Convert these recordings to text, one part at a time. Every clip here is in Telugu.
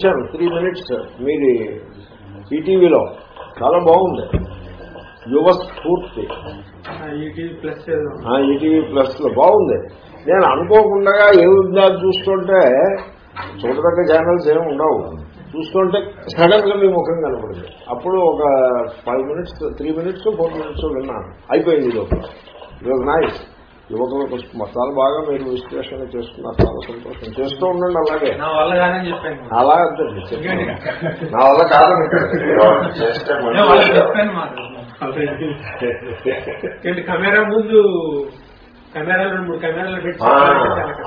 ఇచ్చాను త్రీ మినిట్స్ మీది ఈటీవీలో చాలా బాగుంది. యువ స్ఫూర్తి ఈటీవీ ప్లస్లో బాగుంది. నేను అనుకోకుండా ఏముందా చూస్తుంటే చూడదగ్గ ఛానల్స్ ఏమి ఉండవు. చూస్తుంటే సడన్గా మీ ముఖం కనపడింది. అప్పుడు ఒక five minutes three minutes four minutes విన్నాను. అయిపోయింది ఇట్ నైస్ యువకులకు చాలా బాగా మీరు విశ్లేషణ చేస్తున్నారు చాలా సంతోషం. చేస్తూ ఉండండి అలాగే. అలా చెప్పండి. నా వల్ల కాదని కెమెరా ముందు కెమెరాలు రెండు మూడు కెమెరాలు పెట్టి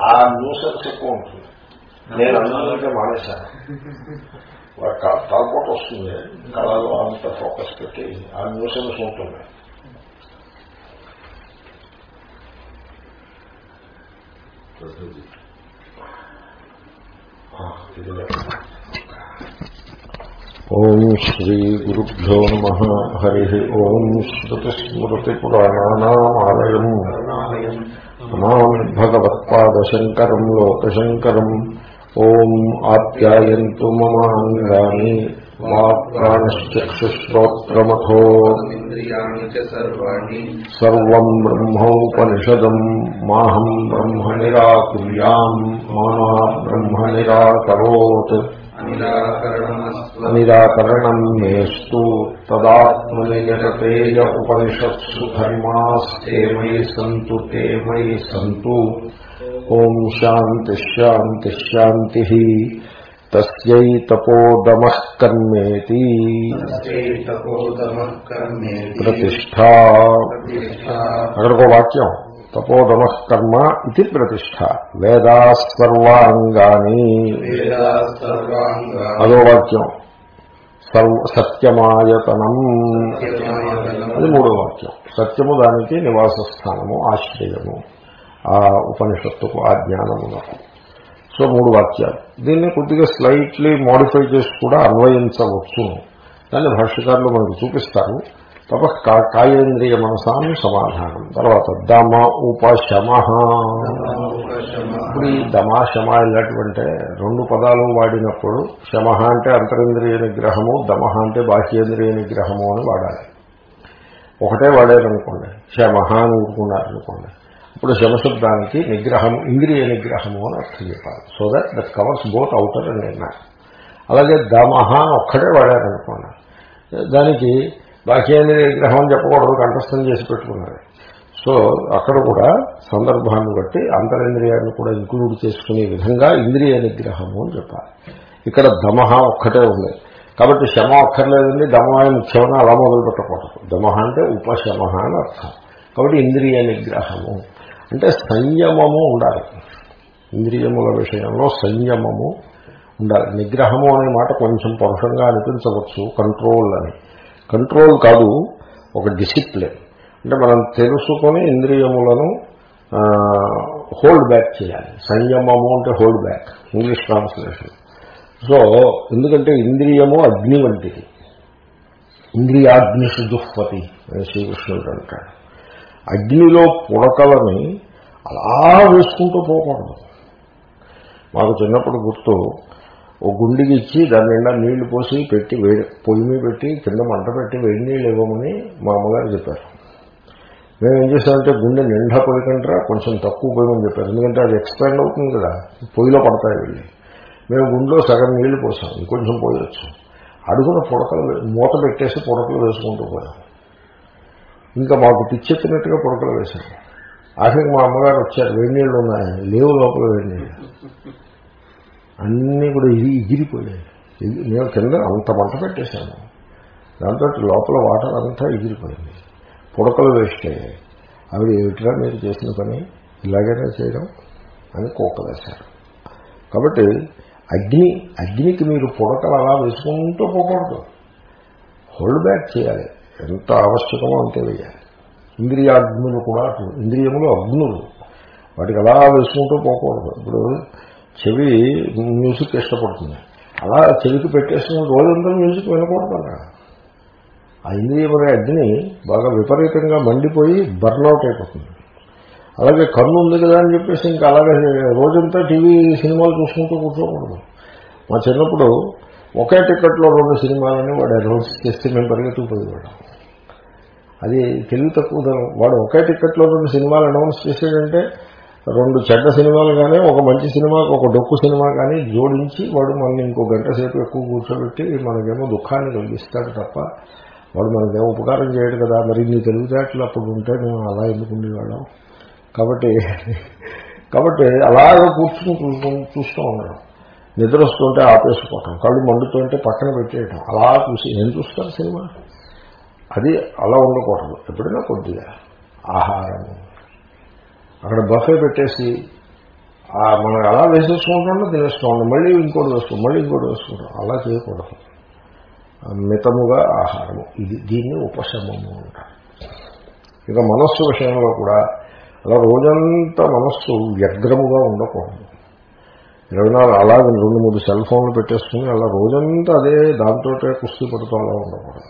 ఆ, న్యూసెన్స్ ఎక్కువ ఉంటుంది. నేను అందులోనే మానేశాను. తలపోటు వస్తుంది. కళలో అంత ఫోకస్ పెట్టి ఆ న్యూసెన్స్ ఉంటుంది. ఆ, ah, ఓం శ్రీ గురుభ్యో నమ. హరి ఓం శ్రుతిస్మృతిపురాణానామాలయం. నమామి భగవత్పాదశంకరం లోకశంకరం. ఓం ఆప్యాయంతు మమాంగాని మా ప్రాణశ్చక్షుశ్రోత్రమథో ఇంద్రియాణి చ సర్వాణి సర్వం బ్రహ్మోపనిషదం మాహం బ్రహ్మ నిరాకుర్యాం మానా బ్రహ్మ నిరాకరోత్ నిరాకరణం మేస్తు తదాత్మని నిరతేయ ఉపనిషత్సు ధర్మాస్తే మయి సంతు తే మయి సంతు ఓం శాంతి శాంతి శాంతి తస్యై తపోదమః కర్మేతి. ప్రతిష్టా అక్కడికో వాక్యం. తపోదమః కర్మ ఇది ప్రతిష్ట వేదా సర్వాంగాని. అదో వాక్యం. సత్యమాయతనం. అది మూడో వాక్యం. సత్యము దానికి నివాస స్థానము ఆశ్రయము. ఆ ఉపనిషత్తుకు ఆ జ్ఞానమునకు. సో మూడు వాక్యాలు. దీన్ని కొద్దిగా స్లైట్లీ మోడిఫై చేసి కూడా అన్వయించవచ్చు. దాన్ని భాష్యకారులు మనకు చూపిస్తారు. తప కాయేంద్రియ మనసాన్ని సమాధానం. తర్వాత దమ ఉపశమ ఇప్పుడు ఈ దమ శమ ఇలాంటివంటే రెండు పదాలు వాడినప్పుడు శమ అంటే అంతరింద్రియ నిగ్రహము దమ అంటే బాహ్యేంద్రియ నిగ్రహము అని వాడాలి. ఒకటే వాడారనుకోండి. శమ అని ఊరుకున్నారనుకోండి. ఇప్పుడు శమశబ్దానికి నిగ్రహము ఇంద్రియ నిగ్రహము అని అర్థం చెప్పాలి. So that that covers both outer and inner అలాగే దమహ అని ఒక్కటే వాడారనుకోండి. దానికి బాహ్యేంద్రియ నిగ్రహం అని చెప్పకూడదు కంఠస్థం చేసి పెట్టుకున్నారు. సో అక్కడ కూడా సందర్భాన్ని బట్టి అంతరింద్రియాన్ని కూడా ఇంక్లూడ్ చేసుకునే విధంగా ఇంద్రియ నిగ్రహము అని చెప్పాలి. ఇక్కడ దమహ ఒక్కటే ఉంది. కాబట్టి శమ ఒక్కర్లేదండి దమహాయ ముఖ్యమని అలా మొదలు పెట్టకూడదు దమహ అంటే ఉపశమ అని అర్థం. కాబట్టి ఇంద్రియ నిగ్రహము. అంటే సంయమము ఉండాలి. ఇంద్రియముల విషయంలో సంయమము ఉండాలి. నిగ్రహము అనే మాట కొంచెం పరుషంగా అనిపించవచ్చు కంట్రోల్ అని. కంట్రోల్ కాదు ఒక డిసిప్లిన్ అంటే మనం తెలుసుకొని ఇంద్రియములను హోల్డ్ బ్యాక్ చేయాలి. సంయమము అంటే hold back English translation so ఎందుకంటే ఇంద్రియము అగ్ని వంటిది. ఇంద్రియాగ్ని దుఃపతి అని శ్రీకృష్ణుడు అంటాడు. అగ్నిలో పుడకలని అలా వేసుకుంటూ పోకూడదు. మాకు చిన్నప్పుడు గుర్తు ఓ గుండికి ఇచ్చి దాని నిండా నీళ్ళు పోసి పెట్టి వేడి పొయ్యి మీద పెట్టి కింద మంట పెట్టి వేడి నీళ్ళు ఇవ్వమని మా అమ్మగారు చెప్పారు. మేము ఏం చేసామంటే గుండె నిండా పోయకంటారా కొంచెం తక్కువ పోయమని చెప్పారు. ఎందుకంటే అది ఎక్స్పాండ్ అవుతుంది కదా పొయ్యిలో పడతాయి వెళ్ళి. మేము గుండెలో సగం నీళ్ళు పోసాం ఇంకొంచెం పోయొచ్చు. అడుగున పుడకలు మూత పెట్టేసి పుడకలు వేసుకుంటూ పోయాం. ఇంకా మాకు పిచ్చెత్తినట్టుగా పుడకలు వేశాం ఆఖరికి మా అమ్మగారు వచ్చారు వేడి నీళ్ళు ఉన్నాయి లేవు లోపల వేడి నీళ్ళు. అన్నీ కూడా ఇది ఎగిరిపోయాయి నేను కింద అంత మంట పెట్టేశాను దాంతో లోపల వాటర్ అంతా ఎగిరిపోయింది పుడకలు వేస్ట్ అయ్యాయి. ఆవిడ ఏమిటిరా మీరు చేసిన పని? ఇలాగైనా చేయడం అని కోక వేశారు. కాబట్టి అగ్ని అగ్నికి మీరు పుడకలు అలా వేసుకుంటూ పోకూడదు. హోల్డ్ బ్యాక్ చేయాలి. ఎంత ఆవశ్యకమో అంతే వేయాలి ఇంద్రియాగ్నులు కూడా ఇంద్రియములు అగ్నులు. వాటికి అలా వేసుకుంటూ పోకూడదు. ఇప్పుడు చెవి మ్యూజిక్ ఇష్టపడుతుంది. అలా చెవికి పెట్టేసిన రోజంతా మ్యూజిక్ వినకూడదు అలా ఆ ఇంద్రియమైన అగ్ని బాగా విపరీతంగా మండిపోయి బర్న్అవుట్ అయిపోతుంది. అలాగే కన్ను ఉంది కదా అని చెప్పేసి ఇంకా అలాగే రోజంతా టీవీ సినిమాలు చూసుకుంటూ కూర్చోకూడదు. మా చిన్నప్పుడు ఒకే టికెట్లో రెండు సినిమాలని వాడు అనౌన్స్ చేస్తే మేము పరిగెత్తుకుపోయేవాళ్ళం అది తెలివి తక్కువ వాడు ఒకే టికెట్లో రెండు సినిమాలు అనౌన్స్ చేసాడంటే రెండు చెడ్డ సినిమాలు కానీ ఒక మంచి సినిమాకి ఒక డొక్కు సినిమా కానీ జోడించి వాడు మనల్ని ఇంకో గంట సేపు ఎక్కువ కూర్చోబెట్టి మనకేమో దుఃఖాన్ని కలిగిస్తాడు తప్ప వాడు మనకేమో ఉపకారం చేయడు కదా. మరి నీ తెలివితేటలు అప్పుడు ఉంటే మేము అలా ఎందుకు కాబట్టి కాబట్టి అలాగే కూర్చుని చూస్తూ- చూస్తూ ఉండడం. నిద్ర వస్తుంటే ఆపేసుకోవటం కళ్ళు మండుతుంటే పక్కన పెట్టేయటం. అలా చూసి నేను చూస్తాను సినిమా? అది అలా ఉండకూడదు. ఎప్పుడైనా కొద్దిగా ఆహారము అక్కడ బఫే పెట్టేసి మనం అలా వేసేసుకుంటాం తినేసుకోండి మళ్ళీ ఇంకోటి వేసుకుంటాం. మళ్ళీ ఇంకోటి వేసుకుంటాం. అలా చేయకూడదు. మితముగా ఆహారము. ఇది దీన్ని ఉపశమము అంటారు. ఇక మనస్సు విషయంలో కూడా అలా రోజంతా మనస్సు వ్యగ్రముగా ఉండకూడదు. ఇరవై నాలుగు అలాగే రెండు మూడు సెల్ ఫోన్లు పెట్టేసుకుని అలా రోజంతా అదే దాంతో కుస్తీ పడుతూ అలా ఉండకూడదు.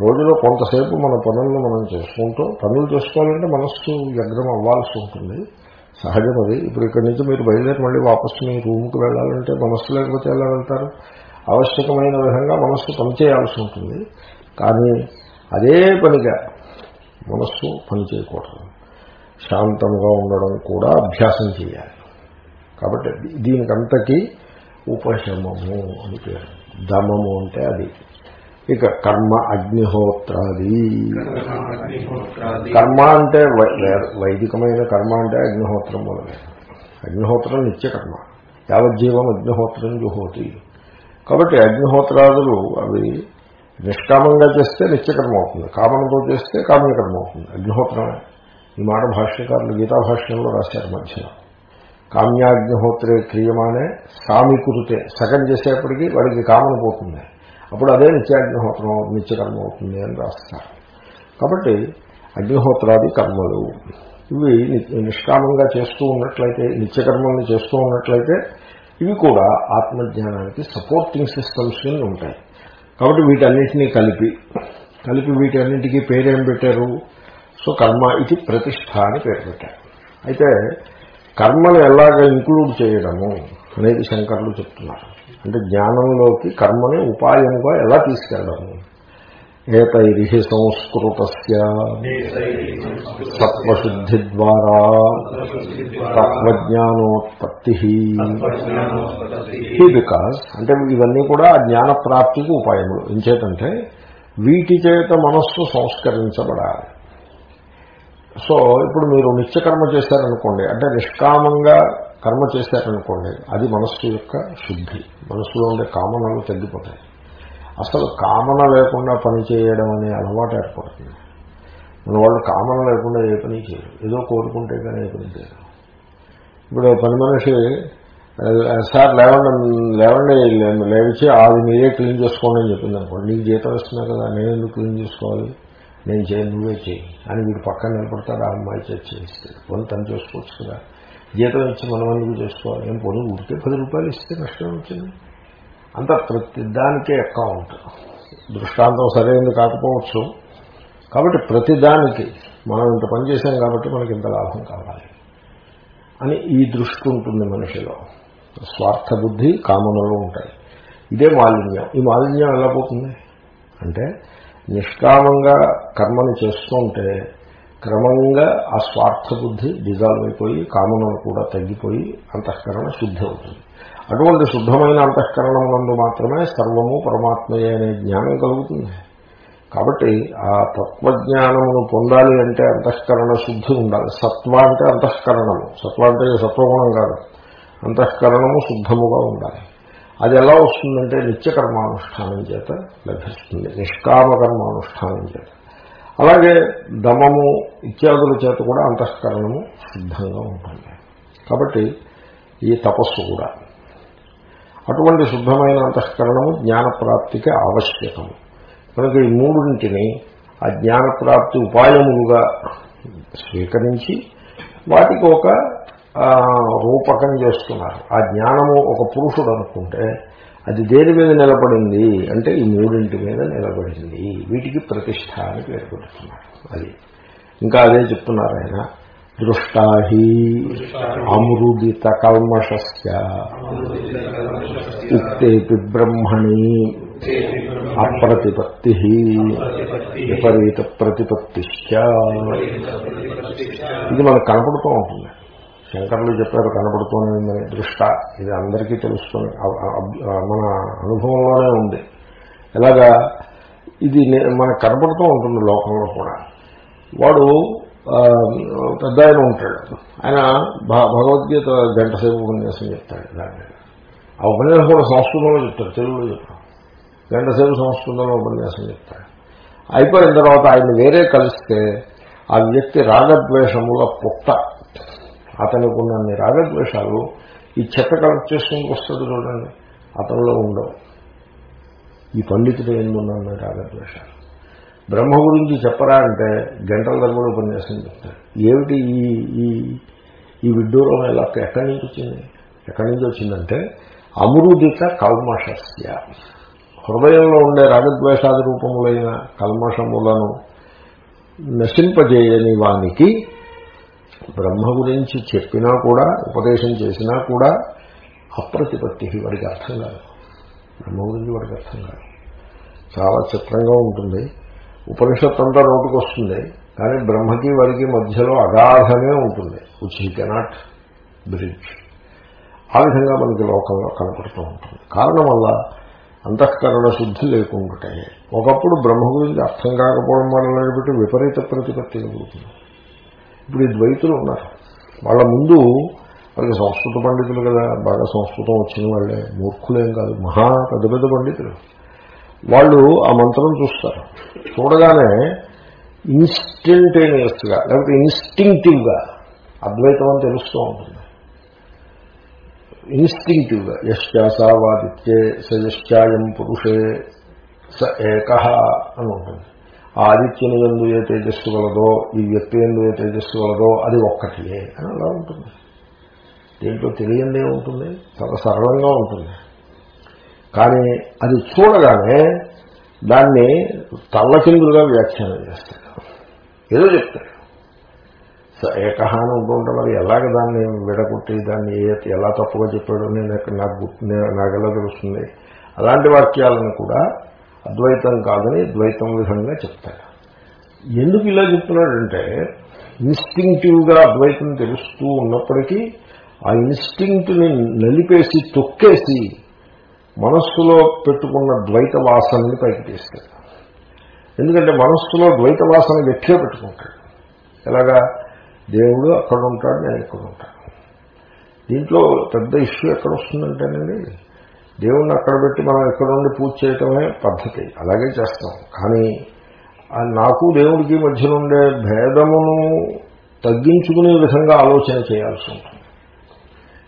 రోజులో కొంతసేపు మన పనులను మనం చేసుకుంటూ పనులు చేసుకోవాలంటే మనస్సు వ్యగ్రం అవ్వాల్సి ఉంటుంది. సహజం అది. ఇప్పుడు ఇక్కడి నుంచి మీరు బయలుదేరి మళ్ళీ వాపసు మీ రూమ్కి వెళ్ళాలంటే మనస్సు లేకపోతే ఎలా వెళ్తారు? ఆవశ్యకమైన విధంగా మనస్సు పనిచేయాల్సి ఉంటుంది. కానీ అదే పనిగా మనస్సు పనిచేయకూడదు శాంతంగా ఉండడం కూడా అభ్యాసం చేయాలి. కాబట్టి దీనికంతకీ ఉపశమము అని పేరు. దమము అంటే అది. ఇక కర్మ అగ్నిహోత్రాది. కర్మ అంటే వైదికమైన కర్మ అంటే అగ్నిహోత్రం మొదలే అగ్నిహోత్రం నిత్యకర్మ యావజ్జీవం అగ్నిహోత్రం జుహోతి. కాబట్టి అగ్నిహోత్రాదులు అవి నిష్కామంగా చేస్తే నిత్యకర్మ అవుతుంది. కామనతో చేస్తే కామ్యకర్మ అవుతుంది. అగ్నిహోత్రమే. ఈ మాట భాష్యకారులు గీతా భాష్యంలో రాశారు మధ్యలో. కామ్యాగ్నిహోత్రే క్రియమానే సామికురితే సగం చేసేప్పటికీ వాడికి కామన పోతుంది. అప్పుడు అదే నిత్యాగ్నిహోత్రం నిత్యకర్మ అవుతుంది అని రాస్తారు. కాబట్టి అగ్నిహోత్రాది కర్మలు ఇవి నిష్కామంగా చేస్తూ ఉన్నట్లయితే నిత్యకర్మల్ని చేస్తూ ఉన్నట్లయితే ఇవి కూడా ఆత్మజ్ఞానానికి సపోర్టింగ్ సిస్టమ్స్ కింద ఉంటాయి. కాబట్టి వీటన్నిటినీ కలిపి కలిపి వీటన్నిటికీ పేరేం పెట్టారు? సో కర్మ ఇది ప్రతిష్ట అని పేరు పెట్టారు. అయితే కర్మను ఎలాగ ఇంక్లూడ్ చేయడము అనేది శంకర్లు చెప్తున్నారు. అంటే జ్ఞానంలోకి కర్మని ఉపాయముగా ఎలా తీసుకెళ్ళడము? ఏతైరి సంస్కృత సత్వశుద్ధి ద్వారా తత్వజ్ఞానోత్పత్తి. హీ బికాస్ అంటే ఇవన్నీ కూడా ఆ జ్ఞాన ప్రాప్తికి ఉపాయములు. ఎంచేతంటే వీటి చేత మనస్సు సంస్కరించబడాలి. సో ఇప్పుడు మీరు నిత్యకర్మ చేశారనుకోండి అంటే నిష్కామంగా కర్మ చేశారనుకోండి అది మనస్సు యొక్క శుద్ధి. మనస్సులో ఉండే కామనలు తగ్గిపోతాయి. అసలు కామన లేకుండా పని చేయడం అనే అలవాటు ఏర్పడుతుంది. మన వాళ్ళు కామన లేకుండా ఏ పని చేయరు. ఏదో కోరుకుంటే కానీ ఏ పని చేయరు. ఇప్పుడు పని మనిషి సార్ లేవండి లేవండి లేవిచ్చి అది మీరే క్లీన్ చేసుకోండి అని చెప్పింది అనుకోండి నీకు జీతం ఇస్తున్నా కదా నేను ఎందుకు క్లీన్ చేసుకోవాలి? నేను చేయను నువ్వే చేయి. అని వీడు పక్కన నిలబడతాడు ఆ అమ్మాయి చేతి చేయిస్తాడు పని తను చేసుకోవచ్చు కదా. జీతం ఇచ్చి మనం చేసుకోవాలి? ఏం పొని? ఉడితే పది రూపాయలు ఇస్తే నష్టం వచ్చింది. అంత ప్రతి దానికే అకౌంట్ దృష్టాంతం సరైనది కాకపోవచ్చు. కాబట్టి ప్రతిదానికి మనం ఇంత పని చేశాం కాబట్టి మనకి ఇంత లాభం కావాలి. అని ఈ దృష్టి ఉంటుంది మనిషిలో. స్వార్థ బుద్ధి కామనలు ఉంటాయి. ఇదే మాలిన్యం. ఈ మాలిన్యం ఎలా పోతుంది? అంటే నిష్కామంగా కర్మను చేస్తుంటే క్రమంగా ఆ స్వార్థ బుద్ధి డిజాల్వ్ అయిపోయి కామనలు కూడా తగ్గిపోయి అంతఃకరణ శుద్ధి అవుతుంది అటువంటి శుద్ధమైన అంతఃకరణమునందు మాత్రమే సర్వము పరమాత్మయే అనే జ్ఞానం కలుగుతుంది. కాబట్టి ఆ తత్వజ్ఞానమును పొందాలి అంటే అంతఃకరణ శుద్ధి ఉండాలి. సత్వ అంటే అంతఃకరణము. సత్వ అంటే సత్వగుణం కాదు. అంతఃకరణము శుద్ధముగా ఉండాలి. అది ఎలా వస్తుందంటే నిత్యకర్మానుష్ఠానం చేత లభిస్తుంది నిష్కామకర్మానుష్ఠానం చేత. అలాగే దమము ఇత్యాదుల చేత కూడా అంతఃకరణము సిద్ధంగా ఉంటుంది. కాబట్టి ఈ తపస్సు కూడా. అటువంటి శుద్ధమైన అంతఃకరణము జ్ఞానప్రాప్తికి ఆవశ్యకము. కనుక ఈ మూడింటిని ఆ జ్ఞానప్రాప్తి ఉపాయములుగా స్వీకరించి వాటికి ఒక రూపకం చేస్తున్నారు. ఆ జ్ఞానము ఒక పురుషుడు అనుకుంటే అది దేని మీద నిలబడింది? అంటే ఈ మూడింటి మీద నిలబడింది. వీటికి ప్రతిష్ట అని పేరు పెడుతున్నారు. అది. ఇంకా అదే చెప్తున్నారు ఆయన. దృష్టాహి అమృదిత కల్మషస్య ఉక్తేపి బ్రహ్మణి అప్రతిపత్తి. విపరీత ప్రతిపత్తిశ్చ ఇది మనకు కనపడుతూ ఉంటుంది. శంకర్లు చెప్పారు కనబడుతూనే ఉందని దృష్ట. ఇది అందరికీ తెలుస్తుంది. మన అనుభవంలోనే ఉంది. ఎలాగా? ఇది నే- మనకు కనపడుతూ ఉంటుంది లోకంలో కూడా. వాడు పెద్ద ఆయన ఉంటాడు. ఆయన భ- భగవద్గీత గంట సేపు ఉపన్యాసం చెప్తాడు దాన్ని. ఆ ఉపన్యాసం కూడా సంస్కృతంలో చెప్తాడు తెలుగులో చెప్తాడు. గంట సేపు సంస్కృతంలో ఉపన్యాసం చెప్తాడు. అయిపోయిన తర్వాత ఆయన వేరే కలిస్తే ఆ వ్యక్తి రాగద్వేషముల పుట్ట. అతనికి ఉన్నన్ని రాగద్వేషాలు ఈ చెత్త కలెక్ట్ చేసుకుని వస్తుంది చూడండి. అతనిలో ఉండవు. ఈ పండితుడు ఎందున్నాను రాగద్వేషాలు బ్రహ్మ గురించి చెప్పరా అంటే గంటల తరబడి ఉపన్యాసం చెప్తాడు. ఏమిటి ఈ ఈ ఈ విడ్డూరం ఎలా ఎక్కడి నుంచి వచ్చింది? ఎక్కడి నుంచి వచ్చిందంటే అమృదిత కల్మషస్య. హృదయంలో ఉండే రాగద్వేషాది రూపములైన కల్మషములను నశింపజేయని వానికి బ్రహ్మ గురించి చెప్పినా కూడా ఉపదేశం చేసినా కూడా అప్రతిపత్తి. వాడికి అర్థం కాదు. బ్రహ్మ గురించి వాడికి అర్థం కాదు. చాలా చిత్రంగా ఉంటుంది. ఉపనిషత్తు అంతా నోటుకు వస్తుంది. కానీ బ్రహ్మకి వారికి మధ్యలో అగాధమే ఉంటుంది. విచ్ హీ కెనాట్ బ్రిడ్జ్ ఆ విధంగా మనకి లోకంలో కనపడుతూ ఉంటుంది. కారణం వల్ల అంతఃకరణ శుద్ధి లేకుండాటే ఒకప్పుడు బ్రహ్మ గురించి అర్థం కాకపోవడం వల్ల బట్టి విపరీత ప్రతిపత్తి కలుగుతుంది. ఇప్పుడు ఈ ద్వైతులు ఉన్నారు. వాళ్ళ ముందు వాళ్ళకి సంస్కృత పండితులు కదా బాగా సంస్కృతం వచ్చిన వాళ్ళే మూర్ఖులేం కాదు మహా పెద్ద పెద్ద పండితులు. వాళ్ళు ఆ మంత్రం చూస్తారు. చూడగానే ఇన్స్టంటేనియస్గా లేకపోతే ఇన్స్టింక్టివ్గా అద్వైతం అని తెలుస్తూ ఉంటుంది. ఇన్స్టింక్టివ్గా యశ్చాసావాదిత్యే సయశ్చాయం పురుషే స ఏక అని ఉంటుంది. ఆ ఎందు ఏ తేజస్సు గలదో ఈ వ్యక్తి ఎందు ఏ తేజస్సు గలదో అది ఒక్కటియే అని అలా ఉంటుంది. దీంట్లో తెలియందే ఉంటుంది చాలా సరళంగా ఉంటుంది. కానీ అది చూడగానే దాన్ని తల్లకిందులుగా వ్యాఖ్యానం చేస్తాడు. ఏదో చెప్తాడు. ఏకహానం ఉంటుంటే మరి ఎలాగ దాన్ని విడగొట్టి దాన్ని ఎలా తప్పుగా చెప్పాడో నేను నాకు నాకు నాకు ఎలా తెలుస్తుంది. అలాంటి వాక్యాలను కూడా అద్వైతం కాదని ద్వైతం విధంగా చెప్తాడు. ఎందుకు ఇలా చెప్తున్నాడంటే ఇన్స్టింక్టివ్గా అద్వైతం తెలుస్తూ ఉన్నప్పటికీ ఆ ఇన్స్టింక్ట్ని నలిపేసి తొక్కేసి మనస్సులో పెట్టుకున్న ద్వైత వాసనని పైకి తీస్తాడు ఎందుకంటే మనస్సులో ద్వైత వాసన గట్టిగా పెట్టుకుంటాడు. ఎలాగా? దేవుడు అక్కడ ఉంటాడు నేను ఇక్కడ ఉంటాను. దీంట్లో పెద్ద ఇష్యూ ఎక్కడ వస్తుందంటేనండి దేవుణ్ణి అక్కడ పెట్టి మనం ఎక్కడ ఉండి పూజ చేయటమే పద్ధతి. అలాగే చేస్తాం. కానీ నాకు దేవుడికి మధ్య నుండే భేదమును తగ్గించుకునే విధంగా ఆలోచన చేయాల్సి ఉంటుంది.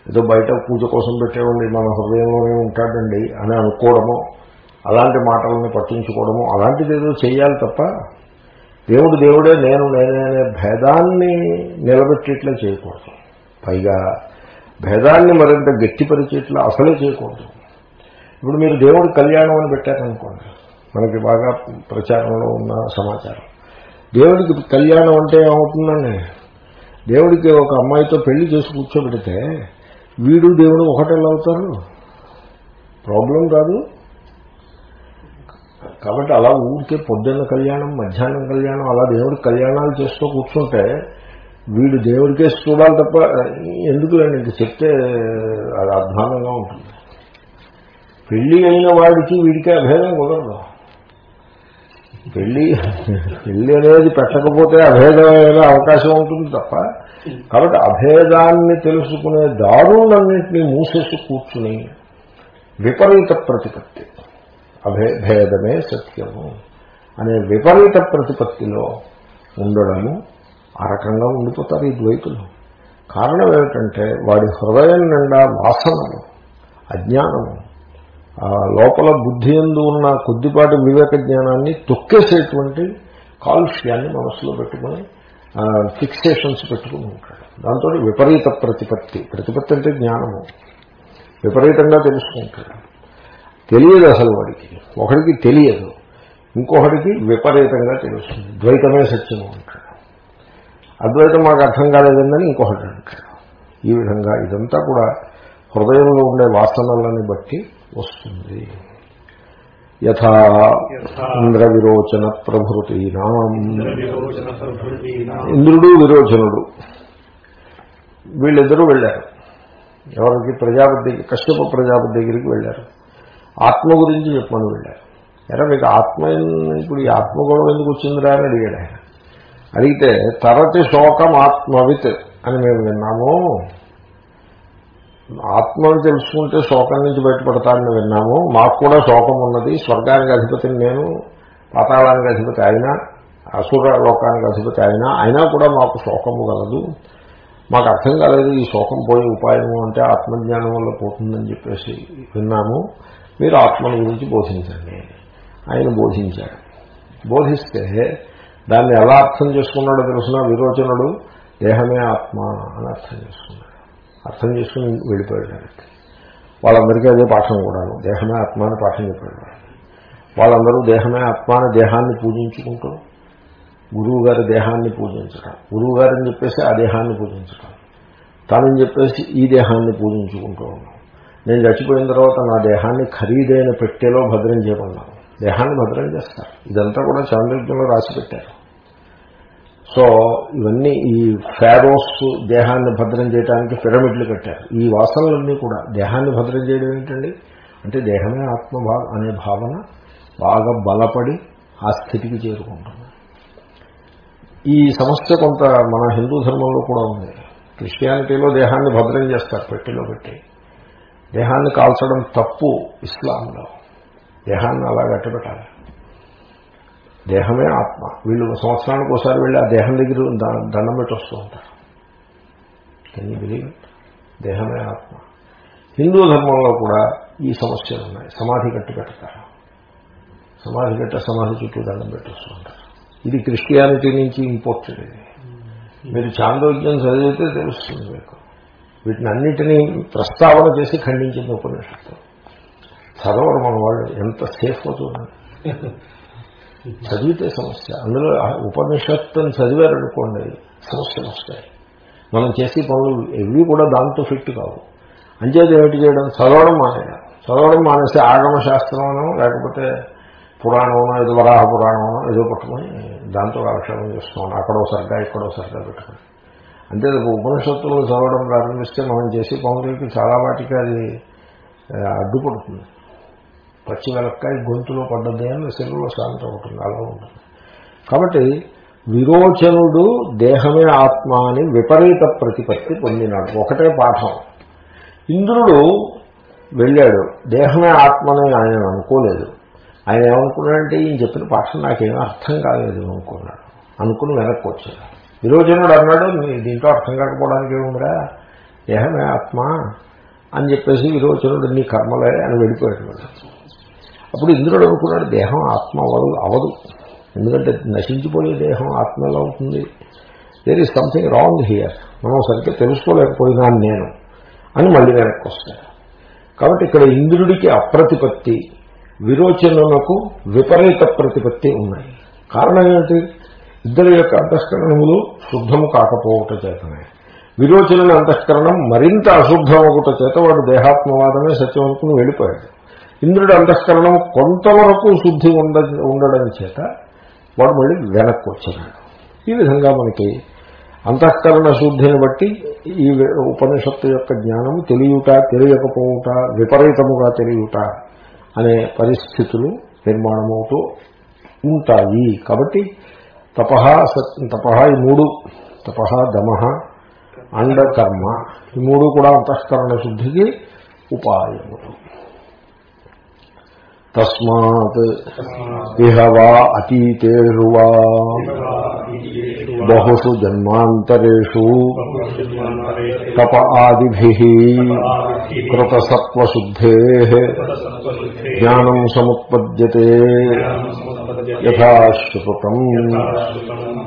ఏదో బయట పూజ కోసం పెట్టేవాడి మన హృదయంలోనే ఉంటాడండి అని అనుకోవడము అలాంటి మాటలను పట్టించుకోవడము అలాంటిది ఏదో చేయాలి తప్ప దేవుడు దేవుడే నేను నేనే భేదాన్ని నిలబెట్టేట్లా చేయకూడదు. పైగా భేదాన్ని మరింత గట్టిపరిచేట్లా అసలే చేయకూడదు. ఇప్పుడు మీరు దేవుడు కళ్యాణం అని పెట్టారనుకోండి మనకి బాగా ప్రచారంలో ఉన్న సమాచారం. దేవుడికి కళ్యాణం అంటే ఏమవుతుందండి? దేవుడికి ఒక అమ్మాయితో పెళ్ళి చేసి కూర్చోబెడితే వీడు దేవుడు ఒకటెలా అవుతారు? ప్రాబ్లం కాదు. కాబట్టి అలా ఊరికే పొద్దున్న కళ్యాణం మధ్యాహ్నం కళ్యాణం అలా దేవుడి కళ్యాణాలు చేస్తూ కూర్చుంటే వీడు దేవుడికే చూడాలి తప్ప ఎందుకు లేండి ఇంక చెప్తే అది అధ్వానంగా ఉంటుంది. పెళ్ళి అయిన వాడికి వీడికి అభేదం కుదరదు. పెళ్ళి పెళ్ళి అనేది పెట్టకపోతే అభేదమైన అవకాశం ఉంటుంది తప్ప కాబట్టి అభేదాన్ని తెలుసుకునే దారులన్నింటినీ మూసేసి కూర్చుని విపరీత ప్రతిపత్తి. అభే భేదమే సత్యము అనే విపరీత ప్రతిపత్తిలో ఉండడము ఆ రకంగా ఉండిపోతారు ఈ ద్వైతులు. కారణం ఏమిటంటే వాడి హృదయం నిండా వాసనలు అజ్ఞానము లోపల బుద్ధి ఎందు ఉన్న కొద్దిపాటి వివేక జ్ఞానాన్ని తొక్కేసేటువంటి కాలుష్యాన్ని మనసులో పెట్టుకుని ఫిక్సేషన్స్ పెట్టుకుని ఉంటాడు. దాంతో విపరీత ప్రతిపత్తి. ప్రతిపత్తి అంటే జ్ఞానము. విపరీతంగా తెలుసుకుంటాడు. తెలియదు అసలు వాడికి. ఒకడికి తెలియదు. ఇంకొకడికి విపరీతంగా తెలుస్తుంది. ద్వైతమే సత్యము అంటాడు. అద్వైతం మాకు అర్థం కాలేదందని ఇంకొకటి అంటాడు. ఈ విధంగా ఇదంతా కూడా హృదయంలో ఉండే వాసనలని బట్టి వస్తుంది. యథా ఇంద్ర విరోచన ప్రభృతీనాం. ప్రభృతీనాం. ఇంద్రుడు విరోచనుడు. వీళ్ళిద్దరూ వెళ్ళారు. ఎవరికి? ప్రజాపతి దగ్గర కశ్యప ప్రజాపతి దగ్గరికి వెళ్ళారు. ఆత్మ గురించి చెప్పమని వెళ్ళారు. ఎరా మీకు ఆత్మ ఇప్పుడు ఈ ఆత్మ గొడవ ఎందుకు వచ్చిందిరా అని అడిగాడు ఆయన. అడిగితే తరతి శోకం ఆత్మవిత్ అని మేము విన్నాము. ఆత్మని తెలుసుకుంటే శోకం నుంచి బయటపడతానని విన్నాము. మాకు కూడా శోకం ఉన్నది. స్వర్గానికి అధిపతిని నేను పాతాళానికి అధిపతి అయినా అసుర లోకానికి అధిపతి అయినా అయినా కూడా మాకు శోకము కలదు. మాకు అర్థం కాలేదు ఈ శోకం పోయే ఉపాయము అంటే ఆత్మజ్ఞానం వల్ల పోతుందని చెప్పేసి విన్నాము. మీరు ఆత్మను గురించి బోధించండి. ఆయన బోధించాడు. బోధిస్తే దాన్ని ఎలా అర్థం చేసుకున్నాడో తెలిసినా? విరోచనుడు దేహమే ఆత్మ అని అర్థం చేసుకున్నాడు. అర్థం చేసుకుని వెళ్ళిపోయాడు ఆయనకి. వాళ్ళందరికీ అదే పాఠం కూడాను దేహమే ఆత్మ అని పాఠం చెప్పాడు. వాళ్ళందరూ దేహమే ఆత్మ అని దేహాన్ని పూజించుకుంటూ గురువు గారి దేహాన్ని పూజించడం గురువు గారని చెప్పేసి ఆ దేహాన్ని పూజించడం తానని చెప్పేసి ఈ దేహాన్ని పూజించుకుంటూ ఉన్నాం. నేను చచ్చిపోయిన తర్వాత నా దేహాన్ని ఖరీదైన పెట్టెలో భద్రం చేయమన్నాను. దేహాన్ని భద్రం చేస్తారు. ఇదంతా కూడా చాంద్రోగ్యంలో రాసి పెట్టారు. సో ఇవన్నీ ఈ ఫారోస్ దేహాన్ని భద్రం చేయడానికి పిరమిడ్లు కట్టారు. ఈ వాసనలన్నీ కూడా దేహాన్ని భద్రం చేయడం ఏంటండి? అంటే దేహమే ఆత్మభావ అనే భావన బాగా బలపడి ఆ స్థితికి చేరుకుంటుంది. ఈ సమస్య కొంత మన హిందూ ధర్మంలో కూడా ఉంది. క్రిస్టియానిటీలో దేహాన్ని భద్రం చేస్తారు పెట్టెలో పెట్టి. దేహాన్ని కాల్చడం తప్పు ఇస్లాంలో. దేహాన్ని అలా గట్టబెట్టాలి దేహమే ఆత్మ. వీళ్ళు సంవత్సరానికి ఒకసారి వెళ్ళి ఆ దేహం దగ్గర దండం పెట్టి వస్తూ ఉంటారు. కెన్ బిలీవ్ దేహమే ఆత్మ. హిందూ ధర్మంలో కూడా ఈ సమస్యలు ఉన్నాయి. సమాధి కట్టు పెడతారు. సమాధి కట్ట సమాధి చుట్టూ దండం పెట్టేస్తూ ఉంటారు. ఇది క్రిస్టియానిటీ నుంచి ఇంపోర్టెడ్ ఇది మీరు చాందోగ్యం చదివితే తెలుస్తుంది మీకు. వీటిని అన్నిటినీ ప్రస్తావన చేసి ఖండించింది ఉపనిషత్తు. చదవరు మన వాళ్ళు ఎంత సేఫ్ అవుతుంది Mhm. చదివితే సమస్య. అందులో ఉపనిషత్తుని చదివారనుకోండి సమస్యలు వస్తాయి. మనం చేసే పనులు ఇవి కూడా దాంతో ఫిట్ కావు. అంచేది ఏమిటి చేయడం? చదవడం మానేయడం చదవడం మానేస్తే ఆగమ శాస్త్రమనో లేకపోతే పురాణమనో ఏదో వరాహ పురాణమనో ఏదో పట్టుకొని దాంతో కాలక్షేపం చేస్తున్నాను అక్కడో సరిగ్గా ఇక్కడో సరిగ్గా పెట్టుకొని. అంతే ఉపనిషత్తులు చదవడం ప్రారంభిస్తే మనం చేసే పనులకి చాలా వాటికి అది అడ్డుపడుతుంది. పచ్చి వెలక్కాయ గొంతులో పడ్డది అని శరీరంలో శాంతి ఉంటుంది అలా ఉంటుంది. కాబట్టి విరోచనుడు దేహమే ఆత్మ అని విపరీత ప్రతిపత్తి పొందినాడు. ఒకటే పాఠం. ఇంద్రుడు వెళ్ళాడు. దేహమే ఆత్మని ఆయన అనుకోలేదు. ఆయన ఏమనుకున్నాడంటే ఈయన చెప్పిన పాఠం నాకేమీ అర్థం కాలేదు అనుకున్నాడు. అనుకుని వెనక్కి వచ్చాడు. విరోచనుడు అన్నాడు దీంట్లో అర్థం కాకపోవడానికి ఏముందిరా? దేహమే ఆత్మ అని చెప్పేసి విరోచనుడు నీ కర్మలే అని వెళ్ళిపోయాడు. అప్పుడు ఇంద్రుడు అనుకున్నాడు దేహం ఆత్మ అవదు అవదు. ఎందుకంటే నశించిపోయే దేహం ఆత్మ ఎలా అవుతుంది there is something wrong here మనం సరిగ్గా తెలుసుకోలేకపోయినాను నేను. అని మళ్ళీ వెనక్కి వస్తాడు. కాబట్టి ఇక్కడ ఇంద్రుడికి అప్రతిపత్తి విరోచనలకు విపరీత ప్రతిపత్తి ఉన్నాయి. కారణం ఏమిటి? ఇద్దరి యొక్క అంతఃకరణములు శుద్ధము కాకపోవట చేతనే. విరోచన అంతఃకరణం మరింత అశుద్ధమవుట చేత వాడు దేహాత్మవాదమే సత్యం అనుకుని వెళ్ళిపోయాడు. ఇంద్రుడి అంతఃకరణం కొంతవరకు శుద్ధి ఉండ ఉండడం చేత వాడు మళ్ళీ వెనక్కి వచ్చినాడు ఈ విధంగా మనకి అంతఃకరణ శుద్ధిని బట్టి ఈ ఉపనిషత్తు యొక్క జ్ఞానం తెలియట తెలియకపోవుట విపరీతముగా తెలియట అనే పరిస్థితులు నిర్మాణమవుతూ ఉంటాయి. కాబట్టి తపహ తపహ ఈ మూడు తపహ దమహ అండ కర్మ ఈ మూడు కూడా అంతఃకరణ శుద్ధికి ఉపాయములు. తస్మాత్ ఇహ వా అతీతేషు వా బహుషు జన్మాంతరేషు తప ఆదిభి కృతసత్వశుద్ధే. జ్ఞానం సముత్పద్యతే యథాశ్రుతం.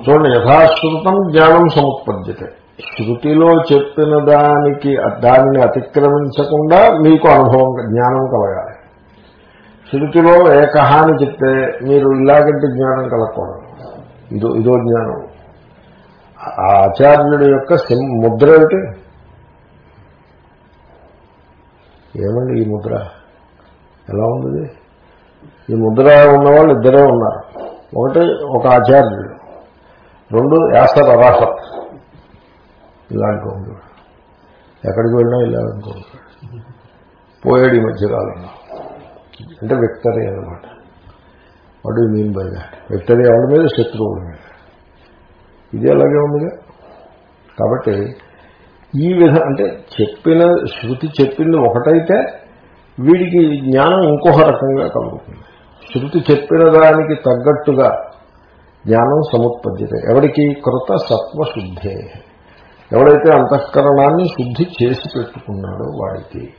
చూడండి యథాశ్రుతం జ్ఞానం సముత్పద్యతే. శృతిలో చెప్పిన దానికి దానిని అతిక్రమించకుండా మీకు అనుభవం జ్ఞానం కలగాలి. శృతిలో ఏకహ అని చెప్తే మీరు ఇలాగంటే జ్ఞానం కలగకూడదు. ఇదో ఇదో జ్ఞానం. ఆ ఆచార్యుడి యొక్క ముద్ర ఏమిటి? ఏమండి ఈ ముద్ర? ఎలా ఉంది ఈ ముద్ర ఉన్నవాళ్ళు ఇద్దరే ఉన్నారు. ఒకటి ఒక ఆచార్యుడు. రెండు యాసర్ అరాహత్ ఇలాంటి ఉంది ఎక్కడికి వెళ్ళినా ఇలా ఉంటాడు పోయాడు ఈ మధ్యకాలంలో. అంటే విక్టరీ అనమాట what you mean by that victory ఎవరి మీద? శత్రువుల మీద. ఇది అలాగే ఉందిగా? కాబట్టి ఈ విధ అంటే చెప్పిన శృతి చెప్పింది ఒకటైతే వీడికి జ్ఞానం ఇంకొక రకంగా కలుగుతుంది. శృతి చెప్పిన దానికి తగ్గట్టుగా జ్ఞానం సముత్పద్యత. ఎవడికి? కృత సత్వశుద్ధే. ఎవడైతే అంతఃకరణాన్ని శుద్ధి చేసి పెట్టుకున్నాడో వాడికి.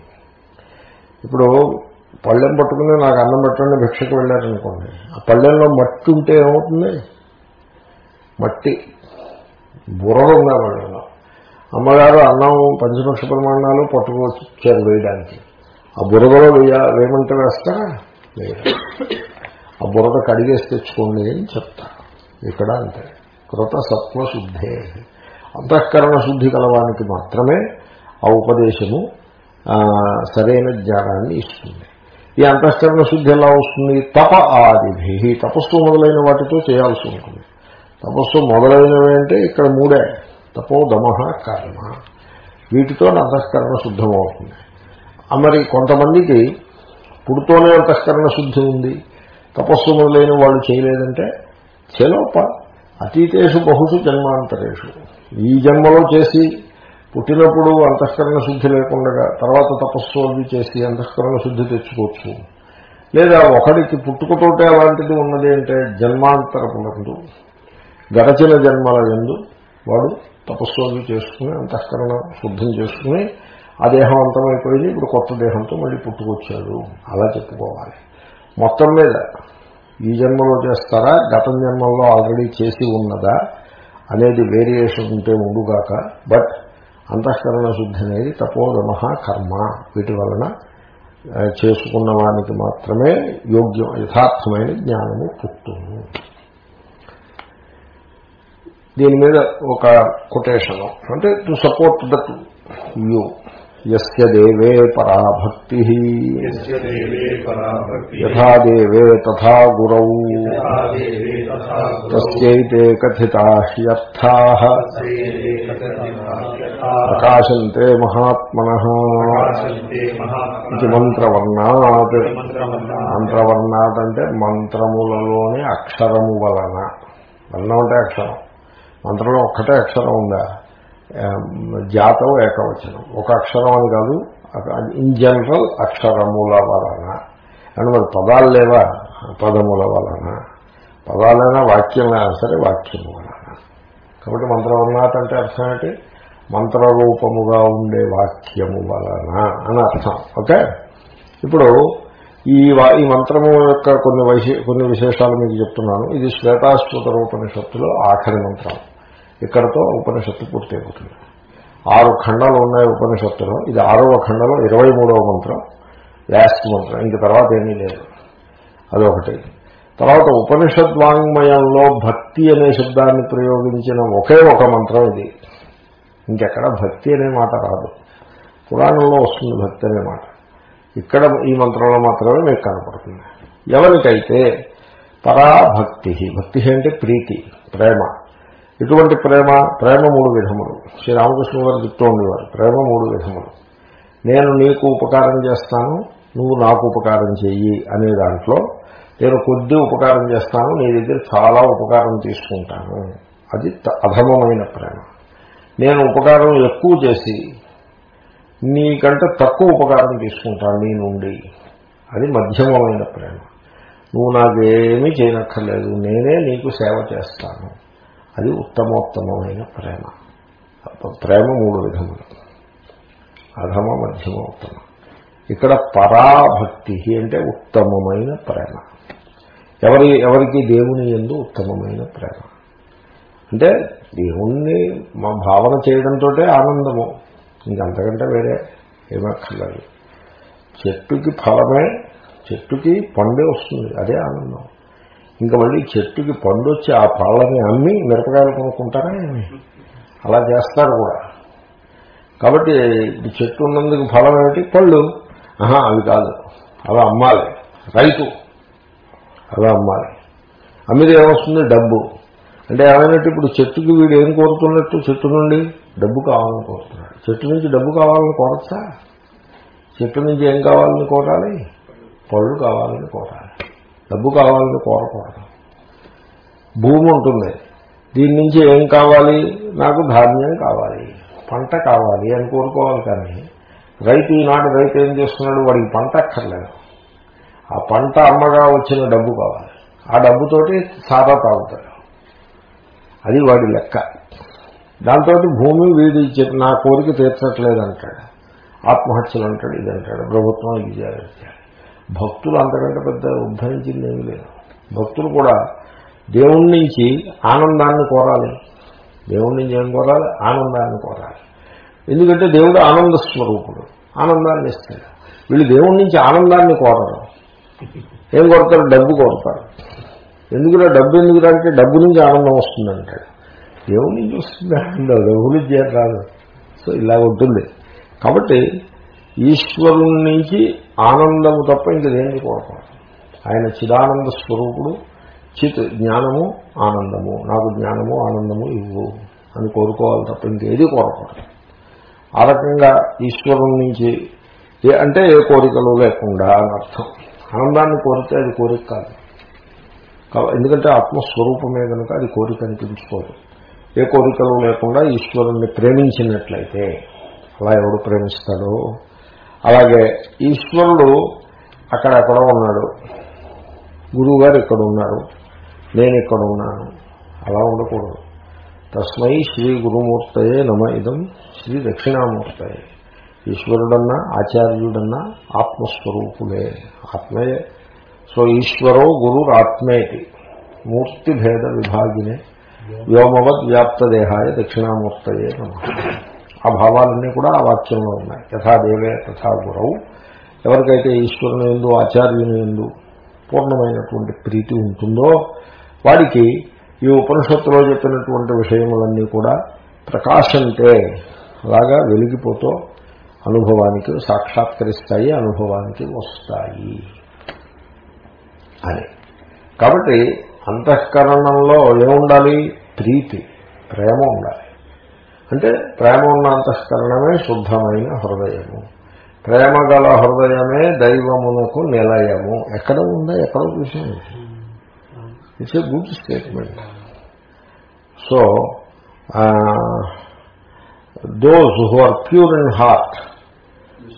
ఇప్పుడు పళ్ళెం పట్టుకుని నాకు అన్నం పెట్టండి భిక్షకు వెళ్ళారనుకోండి. ఆ పళ్ళెంలో మట్టి ఉంటే ఏమవుతుంది? మట్టి. బుర్ర ఉంది ఆ పళ్ళెంలో. అమ్మగారు అన్నం పంచపక్ష ప్రమాణాలు పట్టుకొచ్చారు వేయడానికి. ఆ బురదలో వేయ వేయమంటే వేస్తారా? వేయరు ఆ బురద కడిగేసి తెచ్చుకోండి అని చెప్తా ఇక్కడ అంతే. కృత సత్వ శుద్ధే. అంతఃకరణ శుద్ధి కలవానికి మాత్రమే ఆ ఉపదేశము సరైన జ్ఞానాన్ని ఇస్తుంది. ఈ అంతఃకరణ శుద్ధి ఎలా వస్తుంది? తప ఆదిభి తపస్సు మొదలైన వాటితో చేయాల్సి ఉంటుంది. తపస్సు మొదలైనవి అంటే ఇక్కడ మూడే. తపో దమహ కర్మ. వీటితో అంతఃకరణ శుద్ధమవుతుంది. మరి కొంతమందికి పుడుతోనే అంతఃకరణ శుద్ధి ఉంది. తపస్సు మొదలైన వాళ్ళు చేయలేదంటే చెలోప అతీతేషు బహుశు జన్మాంతరేషు. ఈ జన్మలో చేసి పుట్టినప్పుడు అంతఃకరణ శుద్ధి లేకుండా తర్వాత తపస్సు అవి చేసి అంతఃకరణ శుద్ధి తెచ్చుకోవచ్చు. లేదా ఒకడికి పుట్టుకతోటే అలాంటిది ఉన్నది అంటే జన్మాంతరపులందు గడచిన జన్మల ఎందు వాడు తపస్సు అవి చేసుకుని అంతఃకరణ శుద్ధం చేసుకుని ఆ దేహం అంతమైపోయింది ఇప్పుడు కొత్త దేహంతో మళ్ళీ పుట్టుకొచ్చాడు. అలా చెప్పుకోవాలి. మొత్తం మీద ఈ జన్మలో చేస్తారా? గత జన్మల్లో ఆల్రెడీ చేసి ఉన్నదా? అనేది వేరియేషన్ ఉంటే ఉండుగాక. బట్ అంతఃకరణ శుద్ధి అనేది తపోదమ కర్మ. వీటి వలన చేసుకున్న వానికి మాత్రమే యోగ్యం యథార్థమైన జ్ఞానము పుట్టును. దీని మీద ఒక కొటేషను. అంటే టు సపోర్ట్ దట్ వ్యూ యస్య దేవే పరా భక్తి యథా దేవే తథా గురౌ. తస్యైతే కథితా హ్యర్థా ప్రకాశంతే మహాత్మన. ఇది మంత్రవర్ణాత్. మంత్రవర్ణాత్. అంటే మంత్రములలోని అక్షరము వలన. వర్ణం అంటే అక్షరం. మంత్రంలో ఒక్కటే అక్షరం ఉందా? జాతం ఏకవచనం. ఒక అక్షరం అని కాదు ఇన్ జనరల్ అక్షరముల వలన. అండ్ మరి పదాలు లేవా? పదముల వలన. పదాలైనా వాక్యంలైనా సరే వాక్యము వలన. కాబట్టి మంత్రం అంటే అర్థం ఏంటి? మంత్రరూపముగా ఉండే వాక్యము వలన అని అర్థం. ఓకే? ఇప్పుడు ఈ వా- ఈ మంత్రము యొక్క కొన్ని వైశే కొన్ని విశేషాలు మీకు చెప్తున్నాను. ఇది శ్వేతాశ్వత రూపనిషత్తులో ఆఖరి మంత్రం. ఇక్కడతో ఉపనిషత్తు పూర్తయిపోతుంది. ఆరు ఖండాలు ఉన్నాయి ఉపనిషత్తులో. ఇది ఆరవ ఖండలో ఇరవై మూడవ మంత్రం లాస్ట్ మంత్రం. ఇంక తర్వాత ఏమీ లేదు. అదొకటి. తర్వాత ఉపనిషద్వాంగ్మయంలో భక్తి అనే శబ్దాన్ని ప్రయోగించిన ఒకే ఒక మంత్రం ఇది. ఇంకెక్కడ భక్తి అనే మాట రాదు. పురాణంలో వస్తుంది భక్తి అనే మాట. ఇక్కడ ఈ మంత్రంలో మాత్రమే మీకు కనపడుతుంది. ఎవరికైతే పరాభక్తి భక్తి అంటే ప్రీతి ప్రేమ ఇటువంటి ప్రేమ ప్రేమ మూడు విధములు. శ్రీరామకృష్ణ గారు చెప్తూ ఉండేవారు. ప్రేమ మూడు విధములు. నేను నీకు ఉపకారం చేస్తాను నువ్వు నాకు ఉపకారం చెయ్యి అనే దాంట్లో నేను కొద్ది ఉపకారం చేస్తాను నీ దగ్గర చాలా ఉపకారం తీసుకుంటాను. అది త- అధమమైన ప్రేమ. నేను ఉపకారం ఎక్కువ చేసి నీకంటే తక్కువ ఉపకారం తీసుకుంటాను నీ నుండి. అది మధ్యమమైన ప్రేమ. నువ్వు నాకేమీ చేయనక్కర్లేదు నేనే నీకు సేవ చేస్తాను. అది ఉత్తమోత్తమమైన ప్రేమ. ప్రేమ మూడు విధములు. అధమ మధ్యమ ఉత్తమ. ఇక్కడ పరాభక్తి అంటే ఉత్తమమైన ప్రేమ. ఎవరి ఎవరికి దేవుని ఎందు ఉత్తమమైన ప్రేమ? అంటే దేవుణ్ణి మా భావన చేయడంతో ఆనందము. ఇంకంతకంటే వేరే ఏమక్కర్లేదు. చెట్టుకి ఫలమే చెట్టుకి పండే వస్తుంది. అదే ఆనందం. ఇంకా మళ్ళీ చెట్టుకి పండు వచ్చి ఆ పళ్ళని అమ్మి మిరపకాయలు కొనుక్కుంటారా అలా చేస్తారు కూడా. కాబట్టి చెట్టు ఉన్నందుకు ఫలం ఏమిటి? పళ్ళు. ఆహా అవి కాదు. అలా అమ్మాలి. రైతు. అలా అమ్మాలి. అమ్మిది ఏమొస్తుంది? డబ్బు. అంటే ఏమైనట్టు ఇప్పుడు చెట్టుకి వీడు ఏం కోరుతున్నట్టు చెట్టు నుండి? డబ్బు కావాలని కోరుతున్నాడు. చెట్టు నుంచి డబ్బు కావాలని కోరచ్చా? చెట్టు నుంచి ఏం కావాలని కోరాలి? పళ్ళు కావాలని కోరాలి. డబ్బు కావాలని కోరకూడదు భూమి ఉంటుంది. దీని నుంచి ఏం కావాలి? నాకు ధాన్యం కావాలి పంట కావాలి అని కోరుకోవాలి కానీ రైతు ఈనాడు రైతు ఏం చేస్తున్నాడు? వాడికి పంట అక్కర్లేదు. ఆ పంట అమ్మగా వచ్చిన డబ్బు కావాలి. ఆ డబ్బుతోటి సారా తాగుతాడు. అది వాడి లెక్క. దాంతో భూమి వీడి నా కోరిక తీర్చట్లేదు అంటాడు. ఆత్మహత్యలు అంటాడు ఇది అంటాడు ప్రభుత్వం ఇది చేయాలి. భక్తులు అంతకంటే పెద్ద ఉద్ధరించింది ఏమీ లేదు. భక్తులు కూడా దేవుడి నుంచి ఆనందాన్ని కోరాలి. దేవుడి నుంచి ఏం కోరాలి? ఆనందాన్ని కోరాలి. ఎందుకంటే దేవుడు ఆనంద స్వరూపుడు. ఆనందాన్ని ఇస్తాడు. వీళ్ళు దేవుడి నుంచి ఆనందాన్ని కోరరు. ఏం కొడతారు డబ్బు కొడతారు ఎందుకురా డబ్బు ఎందుకురా అంటే డబ్బు నుంచి ఆనందం వస్తుందంటాడు దేవుడి నుంచి వస్తుంది ఆనందం. డబ్బు నుంచి రాదు. సో ఇలా ఉంటుంది. కాబట్టి ఈశ్వరుని నుంచి ఆనందము తప్ప ఇంక దేనికి కోరకూడదు ఆయన చిదానంద స్వరూపుడు చిత్ జ్ఞానము ఆనందము. నాకు జ్ఞానము ఆనందము ఇవ్వు అని కోరుకోవాలి తప్ప ఇంకేది కోరకూడదు. ఆ రకంగా ఈశ్వరుని నుంచి ఏ అంటే ఏ కోరికలు లేకుండా అని అర్థం. ఆనందాన్ని కోరితే అది కోరిక కాదు. ఎందుకంటే ఆత్మస్వరూపమే కనుక అది కోరిక అనిపించుకోదు ఏ కోరికలు లేకుండా ఈశ్వరుణ్ణి ప్రేమించినట్లయితే అలా ఎవడు ప్రేమిస్తాడో? అలాగే ఈశ్వరుడు అక్కడ ఎక్కడో ఉన్నాడు. గురువు గారు ఇక్కడ ఉన్నారు. నేను ఇక్కడ ఉన్నాను. అలా ఉండకూడదు. తస్మై శ్రీ గురుమూర్తయే నమ ఇదం శ్రీ దక్షిణామూర్తయే. ఈశ్వరుడన్నా ఆచార్యుడన్నా ఆత్మస్వరూపులే. ఆత్మయే. సో ఈశ్వరో గురురాత్మేటి మూర్తి భేద విభాగినే. వ్యోమవద్ వ్యాప్తదేహాయ దక్షిణామూర్తయే నమ. ఆ భావాలన్నీ కూడా ఆ వాక్యంలో ఉన్నాయి. యథా దేవే తథా గురవు ఎవరికైతే ఈశ్వరుని ఎందు ఆచార్యుని ఎందు పూర్ణమైనటువంటి ప్రీతి ఉంటుందో వాడికి ఈ ఉపనిషత్తులో చెప్పినటువంటి విషయములన్నీ కూడా ప్రకాశంతే అలాగా వెలిగిపోతూ అనుభవానికి సాక్షాత్కరిస్తాయి అనుభవానికి వస్తాయి. అని. కాబట్టి అంతఃకరణంలో ఏముండాలి? ప్రీతి ప్రేమ ఉండాలి. అంటే ప్రేమ ఉన్న అంతఃకరణమే శుద్ధమైన హృదయము. ప్రేమ గల హృదయమే దైవమునకు నిలయము. ఎక్కడ ఉందా ఎక్కడ చూసాను it's a good statement so those who are pure in heart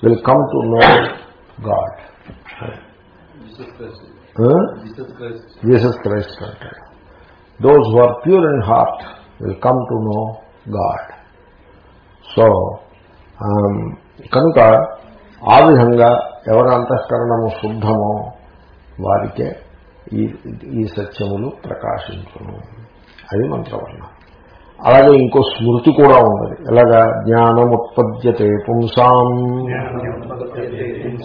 will come to know God Jesus Christ అంటాడు those who are pure in heart will come to know God so కనుక ఆ విధంగా ఎవరి అంతఃకరణము శుద్ధమో వారికే ఈ ఈ సత్యములు ప్రకాశించును. అది మంత్రవర్ణం. అలాగే ఇంకో స్మృతి కూడా ఉన్నది. ఎలాగా? జ్ఞానముత్పద్యతే పుంసాం.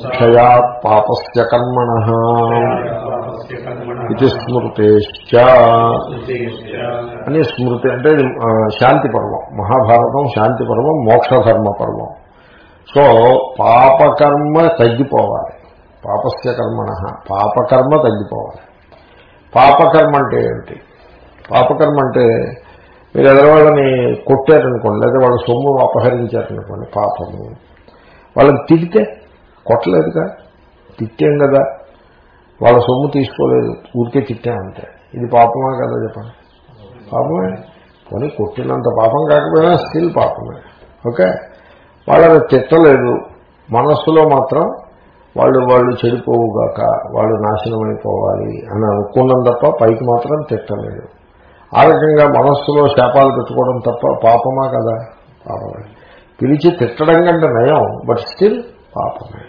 క్షయా పాపస్య కర్మణ. ఇది స్మృతేశ్చ అని స్మృతి అంటే శాంతి పర్వం. మహాభారతం శాంతి పర్వం మోక్షధర్మ పర్వం. సో పాపకర్మ తగ్గిపోవాలి. పాపస్య కర్మణ పాపకర్మ తగ్గిపోవాలి. పాపకర్మ అంటే ఏమిటి? పాపకర్మ అంటే మీరు ఎదరవాళ్ళని కొట్టారనుకోండి లేదా వాళ్ళ సొమ్ము అపహరించారనుకోండి పాపము. వాళ్ళని తిడితే కొట్టలేదుగా? తిట్టాం కదా? వాళ్ళ సొమ్ము తీసుకోలేదు. ఊరికే తిట్టామంటే ఇది పాపమా కదా చెప్పండి? పాపమే. పోనీ కొట్టినంత పాపం కాకపోయినా స్టిల్ పాపమే. ఓకే? వాళ్ళని తిట్టలేదు. మనస్సులో మాత్రం వాళ్ళు వాళ్ళు చెడిపోవుగాక వాళ్ళు నాశనం అయిపోవాలి అని అనుకున్నాం తప్ప పైకి మాత్రం తిట్టలేదు. ఆ రకంగా మనస్సులో శాపాలు పెట్టుకోవడం తప్ప పాపమా కదా? పాపమే. పిలిచి తిట్టడం కంటే నయం బట్ స్టిల్ పాపమే.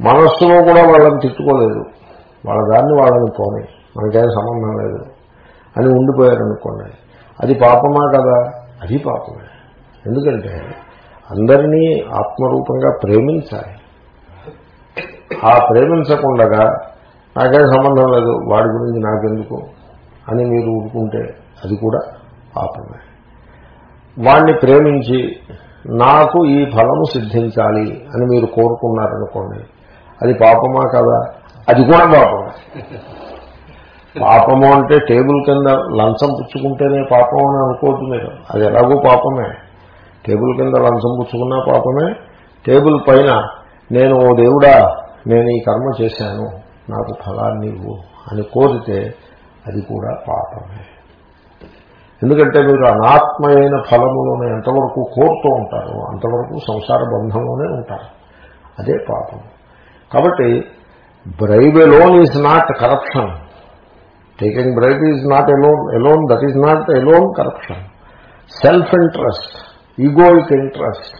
మనస్సులో కూడా వాళ్ళని తిట్టుకోలేదు. వాళ్ళ దాన్ని వాళ్ళని పోనీ. మనకేం సంబంధం లేదు. అని ఉండిపోయారనుకోండి. అది పాపమా కదా? అది పాపమే. ఎందుకంటే అందరినీ ఆత్మరూపంగా ప్రేమించాలి. ఆ ప్రేమించకుండగా నాకేం సంబంధం లేదు. వాడి గురించి నాకెందుకు? అని మీరు ఊరుకుంటే అది కూడా పాపమే. వాణ్ణి ప్రేమించి నాకు ఈ ఫలము సిద్ధించాలి అని మీరు కోరుకున్నారనుకోండి అది పాపమా కదా? అది కూడా పాపం. పాపము అంటే టేబుల్ కింద లంచం పుచ్చుకుంటేనే పాపం అని అనుకోవద్దు మీరు. అది ఎలాగో పాపమే. టేబుల్ కింద లంచం పుచ్చుకున్నా పాపమే. టేబుల్ పైన నేను ఓ దేవుడా నేను ఈ కర్మ చేశాను. నాకు ఫలాన్ని ఇవ్వు అని కోరితే అది కూడా పాపమే. ఎందుకంటే మీరు అనాత్మయైన ఫలములను ఎంతవరకు కోరుతూ ఉంటారో అంతవరకు సంసార బంధంలోనే ఉంటారు. అదే పాపం. కాబట్టి bribe alone is not corruption taking bribe is not alone alone that is not alone corruption self interest egoic interest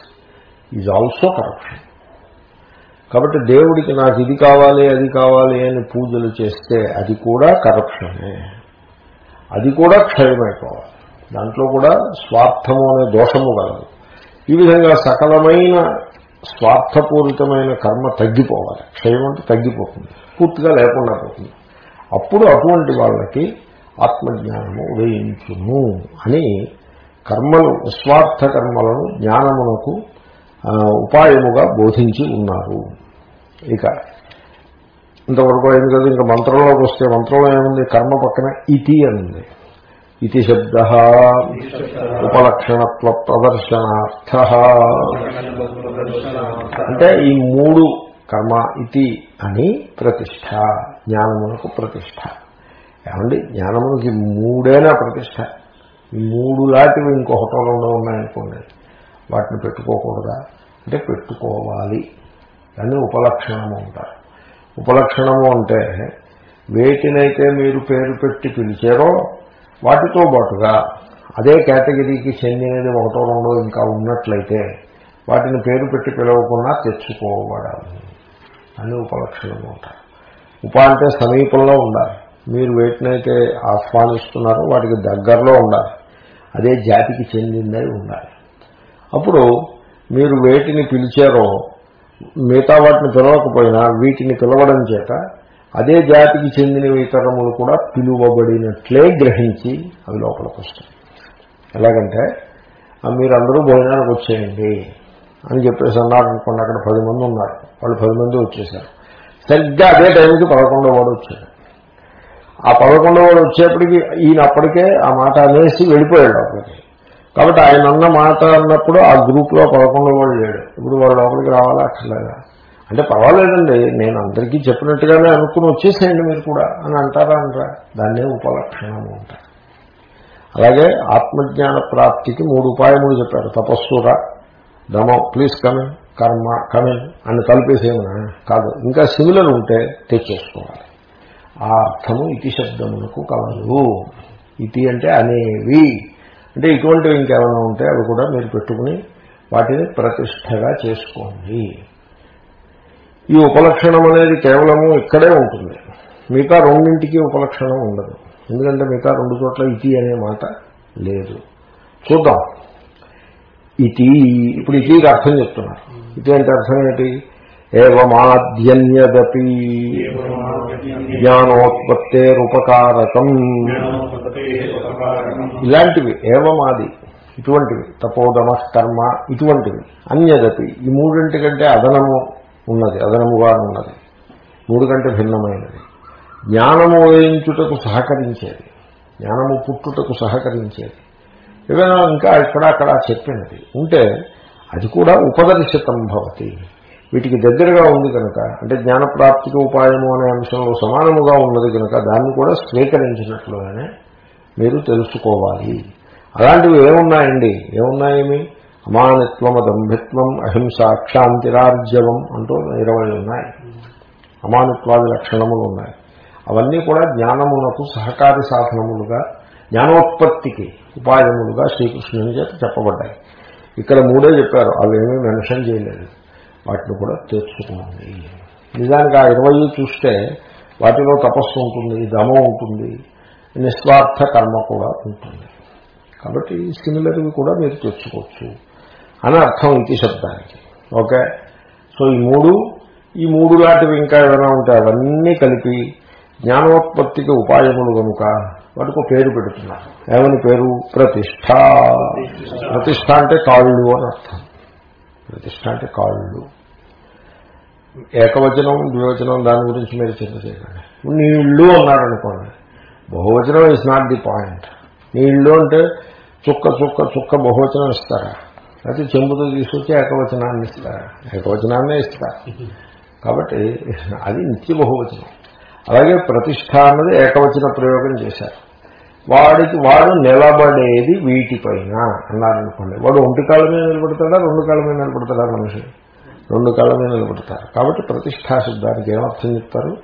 is also corruption కాబట్టి దేవుడికి నాకు ఇది కావాలి అది కావాలి అని పూజలు చేస్తే అది కూడా కరప్షనే అది కూడా క్షయమైపోవాలి దాంట్లో కూడా స్వార్థము అనే దోషము కలదు ఈ విధంగా సకలమైన స్వార్థపూరితమైన కర్మ తగ్గిపోవాలి. క్షయం అంటే తగ్గిపోతుంది. పూర్తిగా లేకుండా పోతుంది. అప్పుడు అటువంటి వాళ్ళకి ఆత్మజ్ఞానము ఉదయించును అని కర్మలు నిస్వార్థ కర్మలను జ్ఞానమునకు ఉపాయముగా బోధించి ఉన్నారు. ఇక ఇంతవరకు అయింది కదా ఇంకా మంత్రంలోకి వస్తే మంత్రంలో ఏముంది? కర్మ పక్కన ఇతి అని ఉంది ఇతి శబ్ద. ఉపలక్షణత్వ ప్రదర్శనార్థ. అంటే ఈ మూడు కర్మ ఇతి అని ప్రతిష్ట జ్ఞానమునకు ప్రతిష్ట ఏమండి? జ్ఞానమునకి మూడేనా ప్రతిష్ట ఈ మూడు లాంటివి ఇంకొకటో రెండో ఉన్నాయనుకోండి. వాటిని పెట్టుకోకూడదా? అంటే పెట్టుకోవాలి. అని ఉపలక్షణము ఉంటారు ఉపలక్షణము అంటే వేటినైతే మీరు పేరు పెట్టి పిలిచారో వాటితో పాటుగా అదే కేటగిరీకి చెందినది ఒకటో రెండో ఇంకా ఉన్నట్లయితే వాటిని పేరు పెట్టి పిలవకుండా తెచ్చుకోబడాలి. అని ఉపలక్షణం అంటారు. ఉప అంటే సమీపంలో ఉండాలి. మీరు వేటినైతే ఆహ్వానిస్తున్నారో వాటికి దగ్గరలో ఉండాలి. అదే జాతికి చెందిందై ఉండాలి. అప్పుడు మీరు వేటిని పిలిచారో మిగతా వాటిని పిలవకపోయినా వీటిని పిలవడం చేత అదే జాతికి చెందిన ఇతరములు కూడా పిలువబడినట్లే గ్రహించి అవి లోపలికి వస్తాయి. ఎలాగంటే మీరందరూ భోజనానికి వచ్చేయండి. అని చెప్పేసి అన్నారనుకోండి అక్కడ పది మంది ఉన్నారు. వాళ్ళు పది మంది వచ్చేసారు. సరిగ్గా అదే టైంకి పదకొండో వాడు వచ్చాడు. ఆ పదకొండో వాడు వచ్చేప్పటికి ఈయన అప్పటికే ఆ మాట అనేసి వెళ్ళిపోయాడు అప్పటికి కాబట్టి ఆయన అన్న మాట అన్నప్పుడు ఆ గ్రూప్లో పదకొండో వాడు లేడు. ఇప్పుడు వాళ్ళ లోపలికి రావాలా? అక్కర్లేదా? అంటే పర్వాలేదండి నేను అందరికీ చెప్పినట్టుగానే అనుకుని వచ్చేసేయండి మీరు కూడా అని అంటారా అంటారా దాన్నే ఉపలక్షణము అంటారు. అలాగే ఆత్మజ్ఞాన ప్రాప్తికి మూడు ఉపాయములు చెప్పారు. తపస్సుర దమో ప్లీజ్ కమింగ్ కర్మ కమింగ్ అని తలిపేసేమనా కాదు. ఇంకా సిమిలర్ ఉంటే తెచ్చేసుకోవాలి ఆ అర్థము ఇతి శబ్దమునకు కలదు. ఇతి అంటే అనేవి. అంటే ఇటువంటివి ఇంకేమైనా ఉంటే అవి కూడా మీరు పెట్టుకుని వాటిని ప్రతిష్టగా చేసుకోండి. ఈ ఉపలక్షణం అనేది కేవలము ఇక్కడే ఉంటుంది. మిగతా రెండింటికి ఉపలక్షణం ఉండదు. ఎందుకంటే మిగతా రెండు చోట్ల ఇతి అనే మాట లేదు. చూద్దాం. ఇతి ఇప్పుడు ఇటీకి అర్థం చెప్తున్నారు. ఇటీ అంటే అర్థం ఏంటి? ఏవమాద్యన్యదపి జ్ఞానోత్పత్తేరుపకారకం ఇలాంటివి ఏవమాది ఇటువంటివి తపోదమ కర్మ ఇటువంటివి అన్యదపి ఈ మూడింటి కంటే అదనము ఉన్నది అదనముగా ఉన్నది. మూడు కంటే భిన్నమైనది. జ్ఞానము వేయించుటకు సహకరించేది. జ్ఞానము పుట్టుటకు సహకరించేది. ఏదైనా ఇంకా ఇక్కడ అక్కడ చెప్పినది. ఉంటే అది కూడా ఉపదర్శితం భవతి. వీటికి దగ్గరగా ఉంది కనుక అంటే జ్ఞానప్రాప్తికి ఉపాయము అనే అంశంలో సమానముగా ఉన్నది కనుక దాన్ని కూడా స్వీకరించినట్లుగానే మీరు తెలుసుకోవాలి. అలాంటివి ఏమున్నాయండి? ఏమున్నాయేమి? అమానిత్వం అదంభిత్వం అహింసాక్షాంతిరార్జవం అంటూ ఇరవై ఉన్నాయి. అమానిత్వాది లక్షణములు ఉన్నాయి. అవన్నీ కూడా జ్ఞానమునకు సహకారి సాధనములుగా జ్ఞానోత్పత్తికి ఉపాయములుగా శ్రీకృష్ణుని చేత చెప్పబడ్డాయి. ఇక్కడ మూడే చెప్పారు అవేమీ మెన్షన్ చేయలేదు. వాటిని కూడా తెచ్చుకోండి నిజానికి ఆ ఇరవై చూస్తే వాటిలో తపస్సు ఉంటుంది దమం ఉంటుంది నిస్వార్థ కర్మ కూడా ఉంటుంది. కాబట్టి సిమిలర్వి కూడా మీరు తెచ్చుకోవచ్చు అని అర్థం ఇది శబ్దానికి. ఓకే? సో ఈ మూడు ఈ మూడు లాంటివి ఇంకా ఏమైనా ఉంటే అవన్నీ కలిపి జ్ఞానోత్పత్తికి ఉపాయములు కనుక వాటికి పేరు పెడుతున్నారు ఏమని పేరు? ప్రతిష్ట ప్రతిష్ట అంటే కాళ్ళు అని అర్థం. ప్రతిష్ట అంటే కాళ్ళు. ఏకవచనం ద్వివచనం దాని గురించి మీరు చింత చేయకండి. ఇప్పుడు నీళ్ళు అన్నారనుకోండి బహువచనం ఇస్ నాట్ ది పాయింట్ నీళ్ళు అంటే చుక్క చుక్క చుక్క బహువచనం ఇస్తారా? అయితే చెంబుతో తీసుకొచ్చి ఏకవచనాన్ని ఇస్తారా? ఏకవచనాన్నే ఇస్తారు? కాబట్టి అది నిత్య బహువచనం. అలాగే ప్రతిష్ట అన్నది ఏకవచన ప్రయోగం చేశారు. వాడికి వాడు నిలబడేది వీటిపైన అన్నారనుకోండి. వాడు ఒంటి కాళ్ళ మీద నిలబడతాడా? రెండు కాళ్ళ మీద నిలబడతాడా మనిషి? రెండు కాళ్ళ మీద నిలబడతారు. కాబట్టి ప్రతిష్టా శబ్దానికి ఏమర్థం చెప్తారు?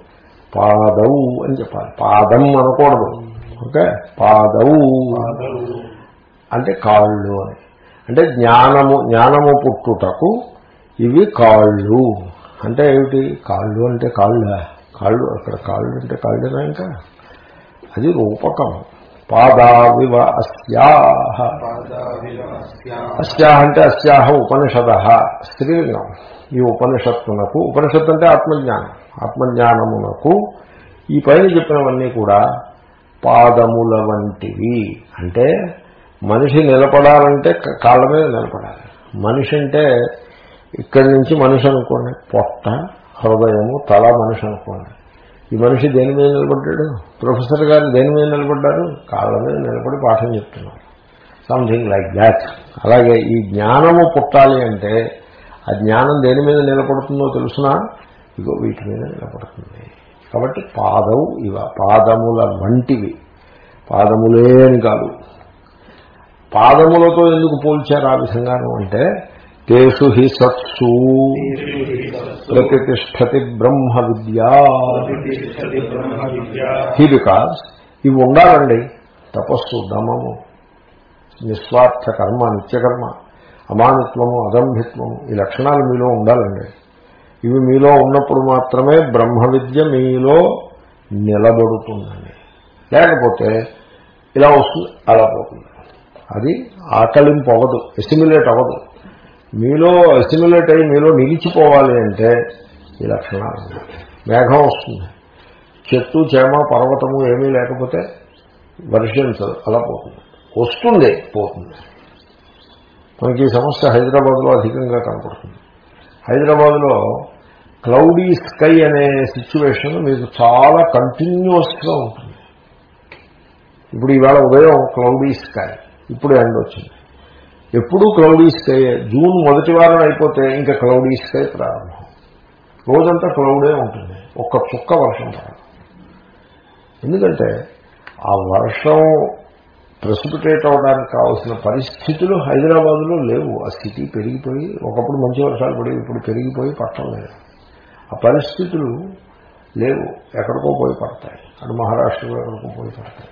పాదవు అని చెప్పాలి. పాదం అనకూడదు. ఓకే? పాదవు. అంటే కాళ్ళు అని. అంటే జ్ఞానము జ్ఞానము పుట్టుటకు ఇవి కాళ్ళు. అంటే ఏమిటి? కాళ్ళు అంటే కాళ్ళ. కాళ్ళు అక్కడ కాళ్ళు అంటే కాళ్ళేనా ఇంకా? అది రూపకం పాదావివ అస్యాహ అస్యాహ అంటే అస్యాహ ఉపనిషద స్త్రీలింగం ఈ ఉపనిషత్తునకు ఉపనిషత్తు అంటే ఆత్మజ్ఞానం. ఆత్మజ్ఞానమునకు ఈ పైన చెప్పినవన్నీ కూడా పాదముల వంటివి. అంటే మనిషి నిలబడాలంటే కాళ్ళ మీద నిలబడాలి. మనిషి అంటే ఇక్కడి నుంచి మనిషి అనుకోండి పొట్ట హృదయము తల మనిషి అనుకోండి. ఈ మనిషి దేని మీద నిలబడ్డాడు? ప్రొఫెసర్ గారు దేని మీద నిలబడ్డారు? కాళ్ళ మీద నిలబడి పాఠం చెప్తున్నారు. సంథింగ్ లైక్ దాట్ అలాగే ఈ జ్ఞానము పుట్టాలి అంటే ఆ జ్ఞానం దేని మీద నిలబడుతుందో తెలుసునా? ఇగో వీటి మీద నిలబడుతుంది. కాబట్టి పాదవు ఇవ పాదముల వంటివి. పాదములే అని కాదు. పాదములతో ఎందుకు పోల్చారు ఆ విధంగాను అంటే తేషు హి సత్సు ప్రతిష్టతి బ్రహ్మ విద్యా. హీ బికాస్ ఇవి ఉండాలండి. తపస్సు దమము నిస్వార్థ కర్మ నిత్యకర్మ అమానిత్వము అదంభిత్వము ఈ లక్షణాలు మీలో ఉండాలండి. ఇవి మీలో ఉన్నప్పుడు మాత్రమే బ్రహ్మ విద్య మీలో నిలబడుతుందండి. లేకపోతే ఇలా వస్తుంది అలా పోతుంది. అది ఆకలింపు అవ్వదు ఎసిమిలేట్ అవ్వదు. మీలో అసిమిలేట్ అయ్యి మీలో నిలిచిపోవాలి అంటే ఈ లక్షణాలు మేఘం వస్తుంది. చెట్టు చేమ పర్వతము ఏమీ లేకపోతే వర్షించదు అలా పోతుంది. వస్తుంది పోతుంది. మనకి ఈ సమస్య హైదరాబాద్లో అధికంగా కనపడుతుంది. హైదరాబాద్లో క్లౌడీ స్కై అనే సిచ్యువేషన్ మీకు చాలా కంటిన్యూస్గా ఉంటుంది. ఇప్పుడు ఈవేళ ఉదయం క్లౌడీ స్కై ఇప్పుడు ఎండ్ వచ్చింది. ఎప్పుడూ క్లౌడీ స్కై జూన్ మొదటి వారం అయిపోతే ఇంకా క్లౌడీ స్కై ప్రారంభం. రోజంతా క్లౌడే ఉంటుంది. ఒక్క చుక్క వర్షం రాదు. ఎందుకంటే ఆ వర్షం ప్రెసిపిటేట్ అవడానికి కావాల్సిన పరిస్థితులు హైదరాబాద్లో లేవు. ఆ స్థితి పెరిగిపోయి ఒకప్పుడు మంచి వర్షాలు పడి ఇప్పుడు పెరిగిపోయి పట్టడం లేదు. ఆ పరిస్థితులు లేవు. ఎక్కడికో పోయి పడతాయి. అటు మహారాష్ట్రలో ఎక్కడికో పోయి పడతాయి.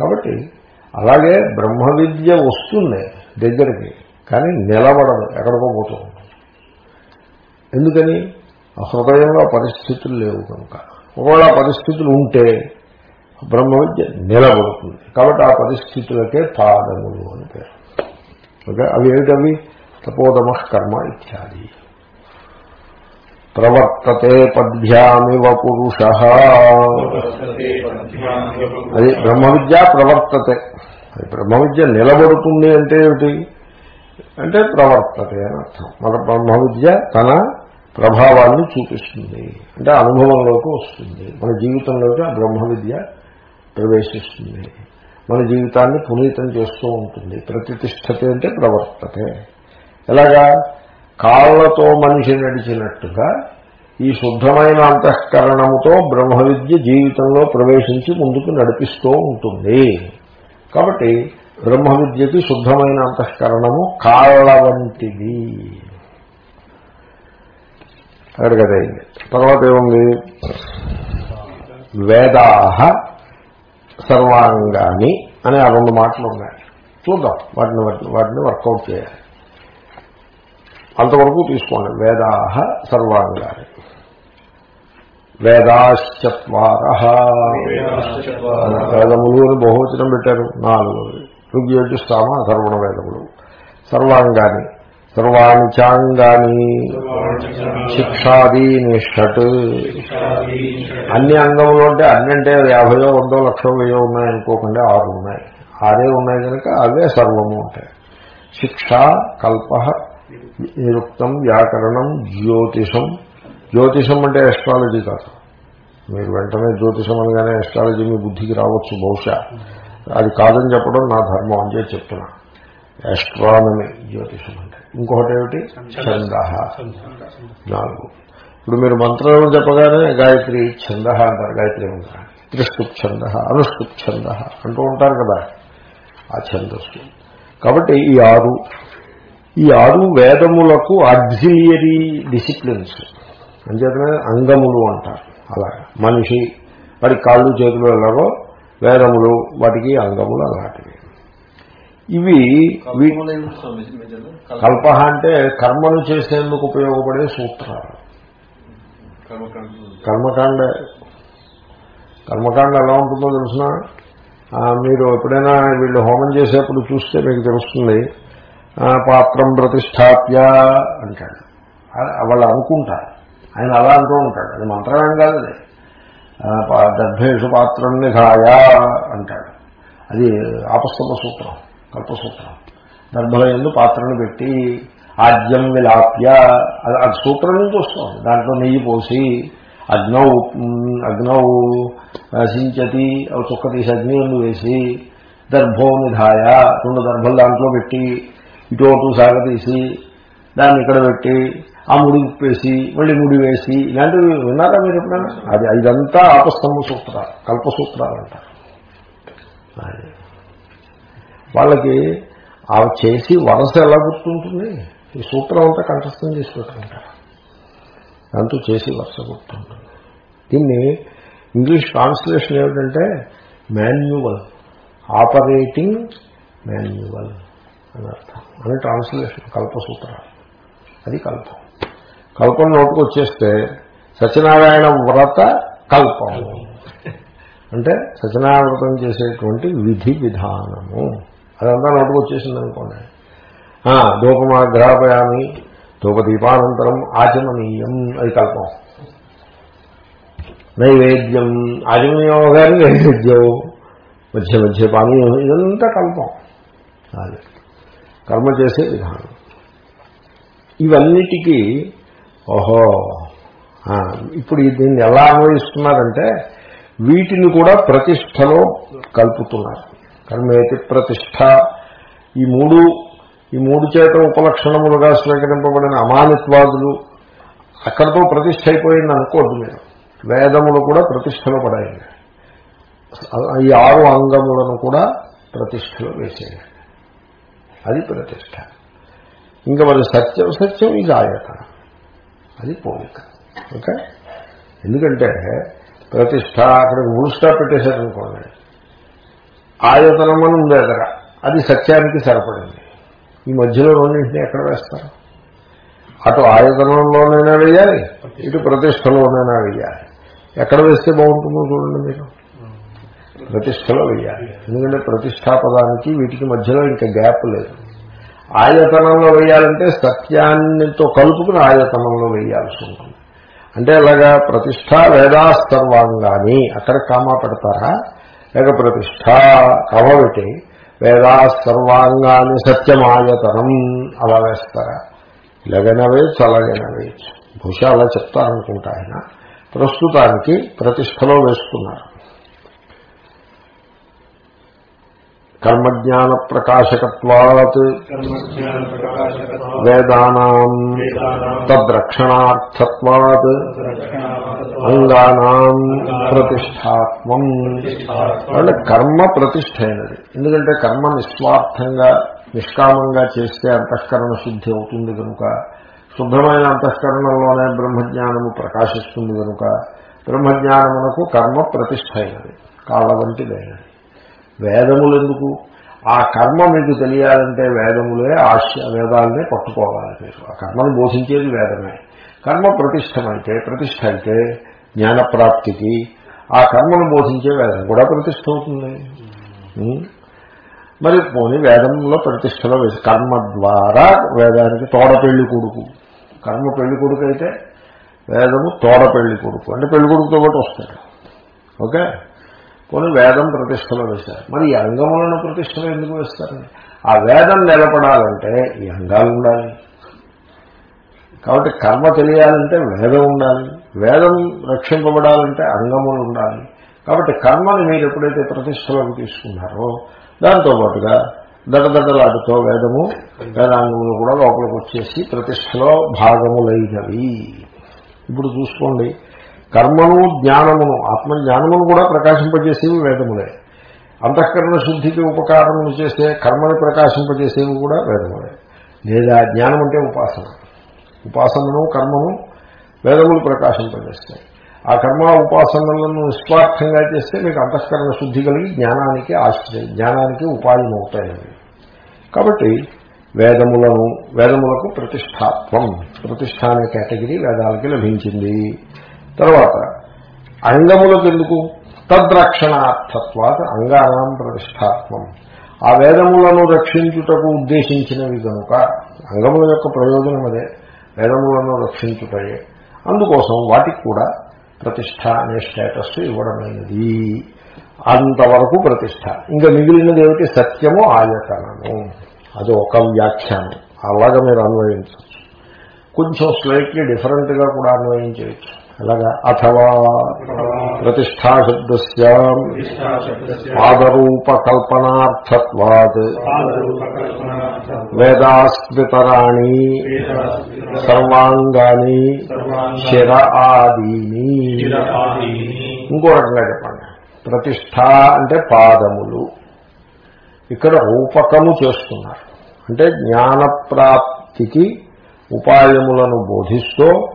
కాబట్టి అలాగే బ్రహ్మ విద్య వస్తుంది. దగ్గరికి. కానీ నిలబడదు ఎక్కడికో పోతూ ఉంటుంది ఎందుకని? హృదయంలో పరిస్థితులు లేవు కనుక. ఒకవేళ పరిస్థితులు ఉంటే బ్రహ్మ విద్య నిలబడుతుంది. కాబట్టి ఆ పరిస్థితులకే పాదములు అని పేరు. ఓకే? అవి ఏమిటవి? తపోదమ కర్మ ఇత్యాది. ప్రవర్తతే పద్భ్యామివ పురుష. అది బ్రహ్మ విద్య ప్రవర్తతే. బ్రహ్మ విద్య నిలబడుతుంది అంటే ఏమిటి? అంటే ప్రవర్తతే అని అర్థం. మన బ్రహ్మ విద్య తన ప్రభావాన్ని చూపిస్తుంది. అంటే అనుభవంలోకి వస్తుంది. మన జీవితంలోకి ఆ బ్రహ్మ విద్య ప్రవేశిస్తుంది. మన జీవితాన్ని పునీతం చేస్తూ ఉంటుంది. ప్రతిష్టతే అంటే ప్రవర్తతే. ఎలాగా? కాళ్ళతో మనిషి నడిచినట్టుగా ఈ శుద్ధమైన అంతఃకరణముతో బ్రహ్మ విద్య జీవితంలో ప్రవేశించి ముందుకు నడిపిస్తూ ఉంటుంది. కాబట్టి బ్రహ్మ విద్యకి శుద్ధమైన అంతఃకరణము కాళ్ళ వంటిది. అక్కడికి తర్వాత ఏముంది? వేదాహ సర్వాంగాని అనే ఆ రెండు మాటలు ఉన్నాయి. చూద్దాం. వాటిని వాటిని వాటిని వర్కౌట్ చేయాలి. అంతవరకు తీసుకోండి. వేదాహ సర్వాంగాని. వేదాశ్చత్వార. వేదములు అని బహువచనం పెట్టారు. నాలుగు. ఋగ్యోజు స్థామ సర్వణ వేదములు. సర్వాంగాన్ని సర్వాణి చాంగాని శిక్షాదీని షట్ అన్ని అంగములు అంటే అన్ని అంటే యాభయో వందో లక్షో వెయ్యో ఉన్నాయి అనుకోకుండా ఆరు ఉన్నాయి. ఆరే ఉన్నాయి కనుక అవే సర్వము ఉంటాయి శిక్ష కల్ప నిరుక్తం వ్యాకరణం జ్యోతిషం జ్యోతిషం అంటే ఎస్ట్రాలజీ కాదు. మీరు వెంటనే జ్యోతిషం అనగానే ఎస్ట్రాలజీ మీ బుద్ధికి రావచ్చు బహుశా. అది కాదని చెప్పడం నా ధర్మం అని చెప్పి చెప్తున్నా. ఎస్ట్రానమీ జ్యోతిషం అంటే. ఇంకొకటి ఏమిటి? ఛంద. నాలుగు. ఇప్పుడు మీరు మంత్రాలను చెప్పగానే గాయత్రి ఛంద అంటారు. గాయత్రి మంత్ర త్రిష్టుప్ ఛంద అనుష్టుప్ ఛంద అంటూ ఉంటారు కదా. ఆ ఛందస్సు. కాబట్టి ఈ ఆరు. ఈ ఆరు వేదములకు ఆక్సిలియరీ డిసిప్లిన్స్ అంచేతనే అంగములు అంటారు. అలా. మనిషి వాడి కాళ్ళు చేతులు ఎలాగో వేదములు వాటికి అంగములు అలాంటివి. ఇవి కల్ప అంటే కర్మను చేసేందుకు ఉపయోగపడే సూత్రాలు. కర్మకాండ. కర్మకాండ ఎలా ఉంటుందో తెలిసిన? మీరు ఎప్పుడైనా వీళ్ళు హోమం చేసేప్పుడు చూస్తే మీకు తెలుస్తుంది. పాత్రం ప్రతిష్టాప్య అంటాడు వాళ్ళు అనుకుంటారు. ఆయన అలా అంటూ ఉంటాడు. అది మంత్రమేం కాదు అది. దర్భేషు పాత్రం నిఘాయ అంటాడు. అది ఆపస్తమ సూత్రం కల్పసూత్రం. దర్భల ఎందు పాత్రను పెట్టి ఆద్యం విలాప్య అది అది సూత్రం నుంచి వస్తుంది. దాంట్లో నెయ్యి పోసి అగ్నౌ ఉమ్, అగ్నౌ సించతి చుక్క తీసి అగ్ని ఎందు వేసి దర్భో నిధాయ రెండు దర్భలు దాంట్లో పెట్టి ఇటు అటు సాగతీసి దాన్ని ఇక్కడ పెట్టి ఆ ముడి ఉప్పేసి మళ్ళీ ముడి వేసి ఇలాంటివి విన్నారా మీరు ఎప్పుడైనా? అది ఇదంతా ఆపస్తంభ సూత్రాలు కల్పసూత్రాలు అంటారు. వాళ్ళకి ఆ చేసి వరస ఎలా గుర్తుంటుంది? ఈ సూత్రం అంతా కంఠస్థం చేసి పెట్టుకుంటారు. దాంతో చేసి వరుస గుర్తుంటుంది. దీన్ని ఇంగ్లీష్ ట్రాన్స్లేషన్ ఏమిటంటే మాన్యువల్ ఆపరేటింగ్ మాన్యువల్ అని అర్థం. అని ట్రాన్స్లేషన్ కల్పసూత్రాలు అది కల్పం. కల్పం నోటుకు వచ్చేస్తే సత్యనారాయణ వ్రత కల్పం. అంటే సత్యనారాయణ వ్రతం చేసేటువంటి విధి విధానము. అదంతా నోటుకు వచ్చేసింది అనుకోండి. ధూపమాగ్రహపయామి ధూపదీపానంతరం ఆచమనీయం అది కల్పం. నైవేద్యం ఆచమనీయం గారి నైవేద్యం మధ్య మధ్య పానీయం ఇదంతా కల్పం. అది. కర్మ చేసే విధానం. ఇవన్నిటికీ ఓహో. ఇప్పుడు దీన్ని ఎలా అన్వయిస్తున్నారంటే వీటిని కూడా ప్రతిష్టలో కలుపుతున్నారు. కర్మేతి ప్రతిష్ట. ఈ మూడు ఈ మూడు చేత ఉపలక్షణములుగా స్వీకరింపబడిన అమానిత్వాదులు అక్కడితో ప్రతిష్ట అయిపోయింది అనుకోద్దు మీరు. వేదములు కూడా ప్రతిష్టలో పడాయి. ఈ ఆరు అంగములను కూడా ప్రతిష్టలో వేసేయాలి అది ప్రతిష్ట. ఇంకా మరి సత్యం సత్యం ఇది ఆయత అది పోలిక. ఓకే? ఎందుకంటే ప్రతిష్ట అక్కడికి ఫుల్ స్టాప్ పెట్టేశారనుకోండి ఆయతనం అని ఉంది ఎదర అది సత్యానికి సరిపడింది. ఈ మధ్యలో రెండింటినీ ఎక్కడ వేస్తారు? అటు ఆయతనంలోనైనా వేయాలి ఇటు ప్రతిష్టలోనైనా వేయాలి. ఎక్కడ వేస్తే బాగుంటుందో చూడండి మీరు. ప్రతిష్టలో వేయాలి. ఎందుకంటే ప్రతిష్టాపదానికి వీటికి మధ్యలో ఇంకా గ్యాప్ లేదు. ఆయతనంలో వేయాలంటే సత్యాన్నితో కలుపుకుని ఆయతనంలో వేయాల్సి ఉంటుంది. అంటే అలాగా ప్రతిష్ట వేదాస్తర్వాంగాని అక్కడ కామా పెడతారా? లేక ప్రతిష్ట కమ పెట్టి వేదాస్తర్వాంగాని సత్యమాయతనం అలా వేస్తారా? ఇలాగైనా వేయచ్చు అలాగైనా వేయచ్చు. బహుశా అలా చెప్తారనుకుంటా ఆయన. ప్రస్తుతానికి ప్రతిష్టలో వేస్తున్నారు. కర్మజ్ఞాన ప్రకాశకత్వాత్ వేదానాం తద్రక్షణార్థత్వాత్ అంగానాం ప్రతిష్టాత్మం అంటే కర్మ ప్రతిష్ట అయినది ఎందుకంటే కర్మ నిస్వార్థంగా నిష్కామంగా చేస్తే అంతఃకరణ శుద్ధి అవుతుంది కనుక శుద్ధమైన అంతఃకరణలోనే బ్రహ్మజ్ఞానము ప్రకాశిస్తుంది కనుక బ్రహ్మజ్ఞానమునకు కర్మ ప్రతిష్ట అయినది కాళ్ళ వంటిదైనది. వేదములు ఎందుకు ఆ కర్మ మీకు తెలియాలంటే వేదములే ఆశ్య వేదాలనే పట్టుకోవాలి మీరు. ఆ కర్మను బోధించేది వేదమే. కర్మ ప్రతిష్టమైతే ప్రతిష్ట అయితే జ్ఞానప్రాప్తికి ఆ కర్మను బోధించే వేదం కూడా ప్రతిష్ట అవుతుంది? మరి పోనీ వేదంలో ప్రతిష్టలో వేసి కర్మ ద్వారా వేదానికి తోడ పెళ్ళి కొడుకు. కర్మ పెళ్ళి కొడుకు అయితే వేదము తోడ పెళ్ళి కొడుకు. అంటే పెళ్ళి కొడుకుతో పాటు వస్తాడు. ఓకే? కొన్ని వేదం ప్రతిష్టలో వేశారు. మరి ఈ అంగములను ప్రతిష్టలో ఎందుకు వేస్తారండి ఆ వేదం నిలబడాలంటే ఈ అంగాలు ఉండాలి. కాబట్టి కర్మ తెలియాలంటే వేదం ఉండాలి. వేదం రక్షింపబడాలంటే అంగములు ఉండాలి. కాబట్టి కర్మని మీరు ఎప్పుడైతే ప్రతిష్టలోకి తీసుకున్నారో దాంతో పాటుగా దడదడలాడుతో వేదము వేదాంగములు కూడా లోపలికి వచ్చేసి ప్రతిష్టలో భాగములైనవి. ఇప్పుడు చూసుకోండి. కర్మను జ్ఞానమును ఆత్మజ్ఞానమును కూడా ప్రకాశింపజేసేవి వేదములే. అంతఃకరణ శుద్ధికి ఉపకారములు చేసే కర్మని ప్రకాశింపజేసేవి కూడా వేదములే. లేదా జ్ఞానం అంటే ఉపాసన. ఉపాసనను కర్మను వేదములు ప్రకాశింపజేస్తాయి. ఆ కర్మ ఉపాసనలను నిస్వార్థంగా చేస్తే మీకు అంతఃకరణ శుద్ధి కలిగి జ్ఞానానికి ఆశ్రయం జ్ఞానానికి ఉపాయం అవుతాయి కాబట్టి వేదములను వేదములకు ప్రతిష్టాత్వం ప్రతిష్ట అనే కేటగిరీ వేదాలకి లభించింది. తర్వాత అంగములకు ఎందుకు తద్రక్షణార్థత్వాత అంగానాం ప్రతిష్టాత్వం ఆ వేదములను రక్షించుటకు ఉద్దేశించినవి కనుక అంగముల యొక్క ప్రయోజనం అదే వేదములను రక్షించుటయే. అందుకోసం వాటికి కూడా ప్రతిష్ట అనే స్టేటస్ ఇవ్వడమైనది. అంతవరకు ప్రతిష్ట. ఇంకా మిగిలినది ఏమిటి? సత్యము ఆయతనము. అది ఒక వ్యాఖ్యానం. అలాగా మీరు అన్వయించవచ్చు. కొంచెం స్లైట్లీ డిఫరెంట్గా కూడా అన్వయించవచ్చు. అలాగా అథవా ప్రతిష్టా శబ్దస్య పాదరూపకల్పనార్థత్వాత్ వేదాస్మితరాణి సర్వాంగాని శిర ఆదీని. ఇంకో రకంగా చెప్పండి. ప్రతిష్ట అంటే పాదములు. ఇక్కడ రూపకము చేస్తున్నారు. అంటే జ్ఞానప్రాప్తికి ఉపాయములను బోధిస్తూ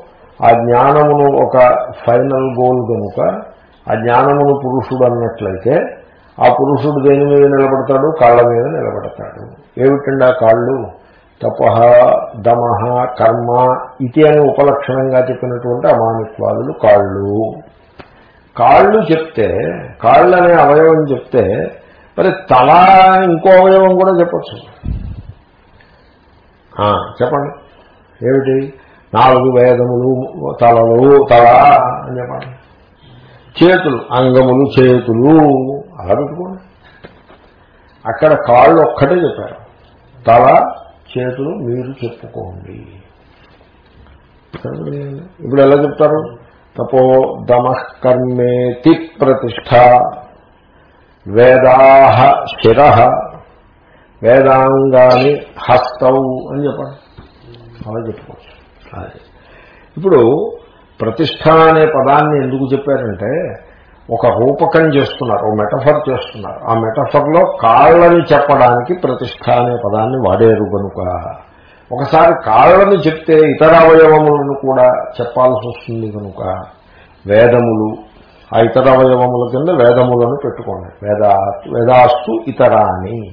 ఆ జ్ఞానమును ఒక ఫైనల్ గోల్ కనుక ఆ జ్ఞానమును పురుషుడు అన్నట్లయితే ఆ పురుషుడు దేని మీద నిలబడతాడు? కాళ్ళ మీద నిలబడతాడు. ఏమిటండి ఆ కాళ్ళు? తపహ దమహ కర్మ ఇది అని ఉపలక్షణంగా చెప్పినటువంటి అమానిత్వాదులు కాళ్ళు. కాళ్ళు చెప్తే కాళ్ళు అనే అవయవం చెప్తే మరి తల ఇంకో అవయవం కూడా చెప్పచ్చు. చెప్పండి. ఏమిటి? నాలుగు వేదములు తలలు తల అని చెప్పండి చేతులు అంగములు చేతులు. అలా పెట్టుకోండి. అక్కడ కాళ్ళు ఒక్కటే చెప్పారు. తల చేతులు మీరు చెప్పుకోండి. ఇప్పుడు ఎలా చెప్తారు? తపో దమకర్మేతి ప్రతిష్ట వేదాహ శిర వేదాంగాని హస్తౌ అని చెప్పండి అలా చెప్పుకోవచ్చు. ఇప్పుడు ప్రతిష్ట అనే పదాన్ని ఎందుకు చెప్పారంటే ఒక రూపకం చేస్తున్నారు ఒక మెటఫర్ చేస్తున్నారు. ఆ మెటఫర్లో కాళ్ళని చెప్పడానికి ప్రతిష్ట అనే పదాన్ని వాడేరు కనుక ఒకసారి కాళ్ళని చెప్తే ఇతర అవయవములను కూడా చెప్పాల్సి వస్తుంది కనుక వేదములు ఆ ఇతర అవయవముల కింద వేదములను పెట్టుకోండి. వేదా వేదాస్తు ఇతరాని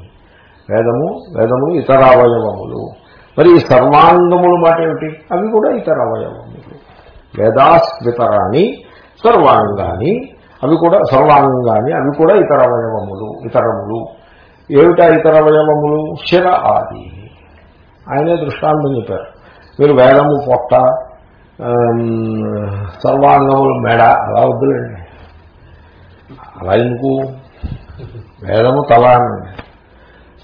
వేదము వేదములు ఇతర అవయవములు. మరి ఈ సర్వాంగములు మాట ఏమిటి? అవి కూడా ఇతర అవయవములు. వేదాస్వితరాన్ని సర్వాంగాని అవి కూడా సర్వాంగాని అవి కూడా ఇతర అవయవములు ఇతరములు. ఏమిటా ఇతర అవయవములు? శిర ఆది. ఆయనే దృష్టాంతం చెప్పారు. మీరు వేదము పొట్ట సర్వాంగములు మెడ అలా వద్దులేండి. అలా ఎందుకు? వేదము తల అనండి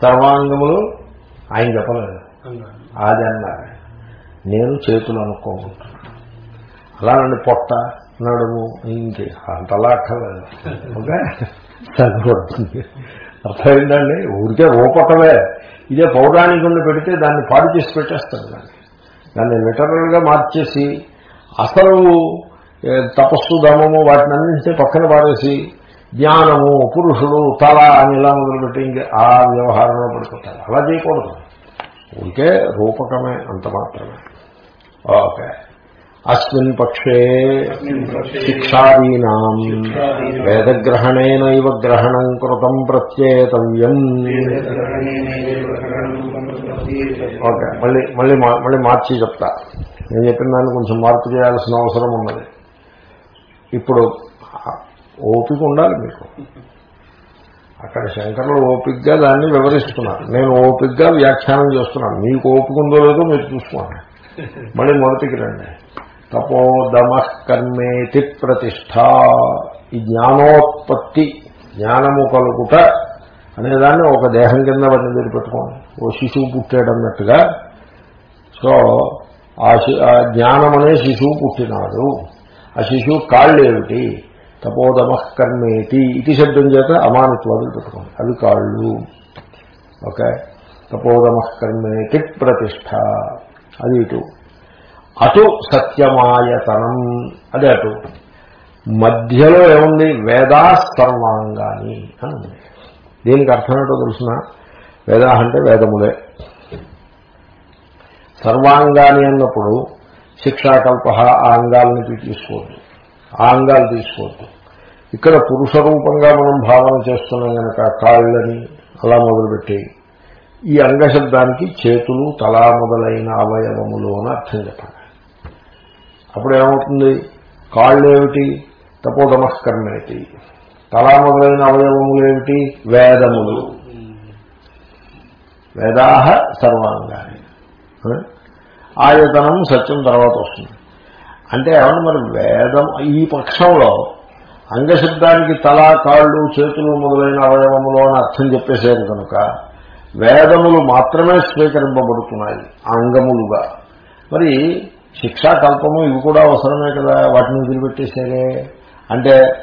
సర్వాంగములు ఆయన చెప్పలేదు. అది అన్నారు నేను చేతులు అనుకోకుంటున్నాను అలానండి పొట్ట నడుము ఇంకే. అంతలా అక్కర్లేదు. ఓకే? చదువుతుంది అర్థమైందండి? ఊరికే రూపకమే ఇదే పౌరాణికంలో పెడితే దాన్ని పాడు చేసి పెట్టేస్తారు దాన్ని. దాన్ని లిటరల్గా మార్చేసి అసలు తపస్సు దమము వాటిని అన్నింటినీ పక్కన పారేసి జ్ఞానము పురుషుడు తల అని ఇలా మొదలుపెట్టి ఇంక ఆ వ్యవహారంలో పడిపోతారు అలా చేయకూడదు. ఊరికే రూపకమే అంత మాత్రమే. ఓకే. అస్మిన్ పక్షే శిక్షాదీనాం. వేదగ్రహణేనైవ గ్రహణం కృతం ప్రత్యేతవ్యం. ఓకే. మళ్ళీ మళ్ళీ మళ్ళీ మార్చి చెప్తా. నేను చెప్పిన దాన్ని కొంచెం మార్పు చేయాల్సిన అవసరం ఉన్నది. ఇప్పుడు ఓపిక ఉండాలి మీకు. అక్కడ శంకరులు ఓపిగ్గా దాన్ని వివరిస్తున్నారు. నేను ఓపిగ్గా వ్యాఖ్యానం చేస్తున్నాను. మీకు ఓపిక లేదో మీరు చూసుకోండి. మళ్ళీ మొదటికి రండి. తపోదమ కర్మేతి ప్రతిష్ట ఈ జ్ఞానోత్పత్తి జ్ఞానము కలుగుట అనేదాన్ని ఒక దేహం కింద వాటిని మీరు ఓ శిశువు పుట్టాడన్నట్టుగా సో ఆ శి- ఆ జ్ఞానం అనే శిశువు పుట్టినాడు. ఆ శిశువు కాళ్ళు ఏమిటి తపోదమ కర్మేతి ఇతి శబ్దం చేత అమానిత్వాదులు పెట్టుకోండి అవి కాళ్ళు. ఓకే? తపోదమ కర్మేతి ప్రతిష్ట అది ఇటు. అటు సత్యమాయతనం. అదే అటు. మధ్యలో ఏముంది? వేదా సర్వాంగాని అని ఉంది. దీనికి అర్థం ఏంటో తెలుసిన? వేదా అంటే వేదములే. సర్వాంగాని అన్నప్పుడు శిక్షాకల్ప ఆ అంగాలని తీసుకోవద్దు. ఆ అంగాలు తీసుకోవద్దు. ఇక్కడ పురుష రూపంగా మనం భావన చేస్తున్నాం కనుక కాళ్ళని అలా మొదలుపెట్టి ఈ అంగశబ్దానికి చేతులు తల మొదలైన అవయవములు అని అర్థం చెప్పండి. అప్పుడు ఏమవుతుంది కాళ్ళు ఏమిటి తపోదమస్కర్మేటి తల మొదలైన అవయవములు ఏమిటి వేదములు. వేదాహ సర్వాంగాన్ని ఆయతనం సత్యం తర్వాత వస్తుంది. అంటే ఏమన్నా మరి వేదం ఈ పక్షంలో అంగశబ్దానికి తల కాళ్ళు చేతులు మొదలైన అవయవములు అని అర్థం చెప్పేశారు కనుక వేదములు మాత్రమే స్వీకరింపబడుతున్నాయి అంగములుగా. మరి శిక్షా కల్పము ఇవి కూడా అవసరమే కదా వాటిని వదిలిపెట్టేశారే అంటే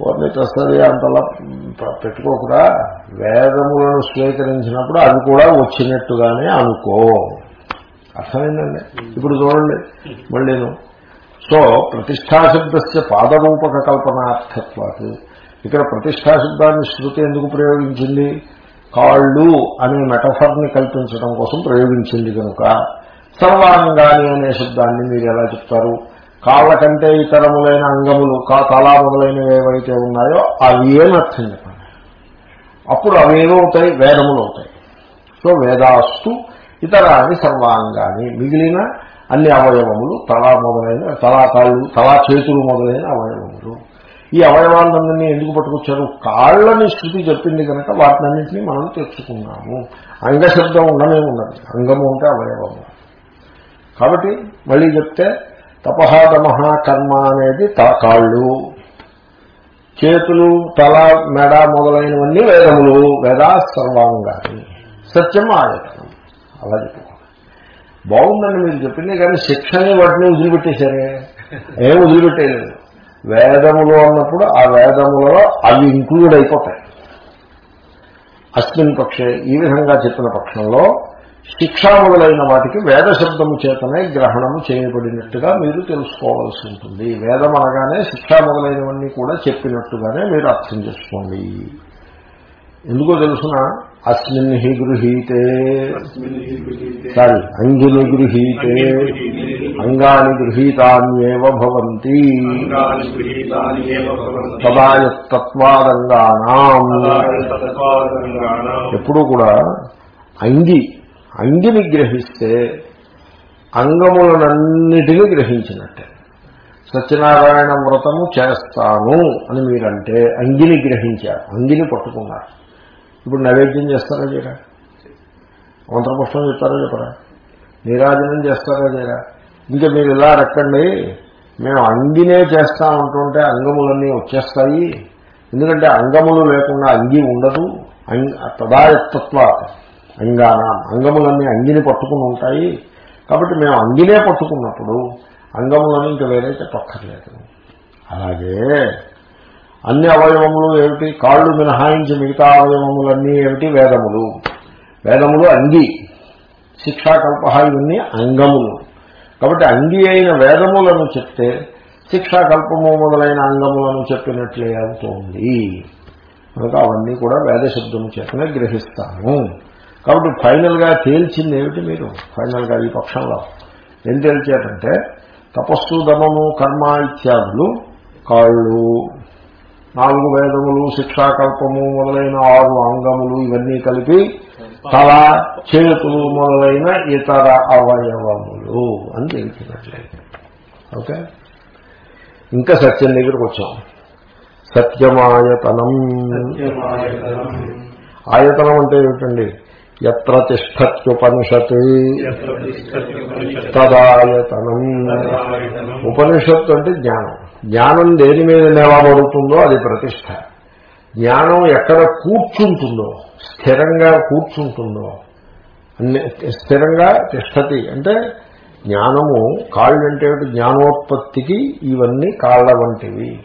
వాటిని తెస్తుంది అంతలా పెట్టుకోకుండా వేదములను స్వీకరించినప్పుడు అవి కూడా వచ్చినట్టుగానే అనుకో. అర్థమైందండి? ఇప్పుడు చూడండి మళ్ళీను. సో ప్రతిష్టాశబ్దస్య పాదరూపక కల్పనార్థత్వాత్ ఇక్కడ ప్రతిష్టాశబ్దాన్ని శృతి ఎందుకు ప్రయోగించింది? కాళ్ళు అనే మెటఫర్ని కల్పించడం కోసం ప్రయోగించింది కనుక. సర్వాంగాని అనే శబ్దాన్ని మీరు ఎలా చెప్తారు? కాళ్ళ కంటే ఇతరములైన అంగములు కా తలా మొదలైనవి ఏవైతే ఉన్నాయో అవి ఏమర్థం చెప్పండి? అప్పుడు అవేమవుతాయి వేదములు అవుతాయి. సో వేదాస్తు ఇతరాన్ని సర్వాంగాన్ని మిగిలిన అన్ని అవయవములు తలా మొదలైన తలా కాళ్ళు తలా చేతులు మొదలైన అవయవములు. ఈ అవయవాలన్నింటినీ ఎందుకు పట్టుకొచ్చారు? కాళ్ళని శృతి చెప్పింది కనుక వాటినన్నింటినీ మనం తెచ్చుకున్నాము. అంగశబ్దం ఉండనే ఉన్నది. అంగము ఉంటే అవయవము. కాబట్టి మళ్ళీ చెప్తే తపహాదమహ కర్మ అనేది తా కాళ్ళు. చేతులు తల మెడ మొదలైనవన్నీ వేదములు వేదా సర్వాంగాన్ని సత్యం ఆయతనం. అలా చెప్పు బాగుందండి మీరు చెప్పింది కానీ శిక్షని వాటిని వదిలిపెట్టేశారే. ఏం వదిలిపెట్టేయలేదు. వేదములు అన్నప్పుడు ఆ వేదములలో అవి ఇంక్లూడ్ అయిపోతాయి. అస్మిన్ పక్షే ఈ విధంగా చెప్పిన పక్షంలో శిక్ష మొదలైన వాటికి వేద శబ్దము చేతనే గ్రహణము చేయబడినట్టుగా మీరు తెలుసుకోవాల్సి ఉంటుంది. వేదం అనగానే శిక్ష మొదలైనవన్నీ కూడా చెప్పినట్టుగానే మీరు అర్థం చేసుకోండి. ఎందుకో తెలుసిన? అస్మిన్ హి గృహీతే. సారీ అంగిని గృహీతే. అంగాని గృహీతాన్యేవ భవంతి. తదాయత్తత్వాదంగానాం. ఎప్పుడూ కూడా అంగి అంగిని గ్రహిస్తే అంగములనన్నిటినీ గ్రహించినట్టే. సత్యనారాయణ వ్రతము చేస్తాను అని మీరంటే అంగిని గ్రహించారు అంగిని పట్టుకున్నారు. ఇప్పుడు నైవేద్యం చేస్తారా చేయరా? మంత్రపుష్పం చెప్తారా చెప్పరా? నీరాజనం చేస్తారా చేయరా? ఇంకా మీరు ఇలా రక్కండి మేము అంగినే చేస్తామంటుంటే అంగములన్నీ వచ్చేస్తాయి. ఎందుకంటే అంగములు లేకుండా అంగి ఉండదు. తదాయత్తత్వ అంగానా. అంగములన్నీ అంగిని పట్టుకుని ఉంటాయి. కాబట్టి మేము అంగినే పట్టుకున్నప్పుడు అంగములను ఇంకా వేరే పక్కర్లేదు అలాగే అన్ని అవయవములు ఏమిటి? కాళ్ళు మినహాయించి మిగతా అవయవములన్నీ ఏమిటి? వేదములు. వేదములు అంగి. శిక్షాకల్ప ఇవన్నీ అంగములు. కాబట్టి అంగి అయిన వేదములను చెప్తే శిక్షాకల్పము మొదలైన అంగములను చెప్పినట్లే అవుతోంది. కనుక అవన్నీ కూడా వేదశబ్దము చేతనే గ్రహిస్తాము. కాబట్టి ఫైనల్గా తేల్చింది ఏమిటి మీరు? ఫైనల్గా ఈ పక్షంలో ఏం తేల్చారంటే తపస్సు దమము కర్మ ఇత్యాదులు కాళ్ళు నాలుగు వేదములు శిక్షాకల్పము మొదలైన ఆరు అంగములు ఇవన్నీ కలిపి తల చేతులు మొదలైన ఇతర అవయవములు అని తెలిసినట్లయితే ఓకే? ఇంకా సత్యం దగ్గరకు వచ్చాం. సత్యమాయతనం. ఆయతనం అంటే ఏమిటండి? ఎత్ర తిష్టత్యుపనిషత్ తదాయతనం. ఉపనిషత్తు అంటే జ్ఞానం. జ్ఞానం దేని మీద నిలబడుతుందో అది ప్రతిష్ట. జ్ఞానం ఎక్కడ కూర్చుంటుందో స్థిరంగా కూర్చుంటుందో అన్ని- స్థిరంగా తిష్టతి. అంటే జ్ఞానము కాళ్ళు అంటే జ్ఞానోత్పత్తికి ఇవన్నీ కాళ్ళ వంటివి.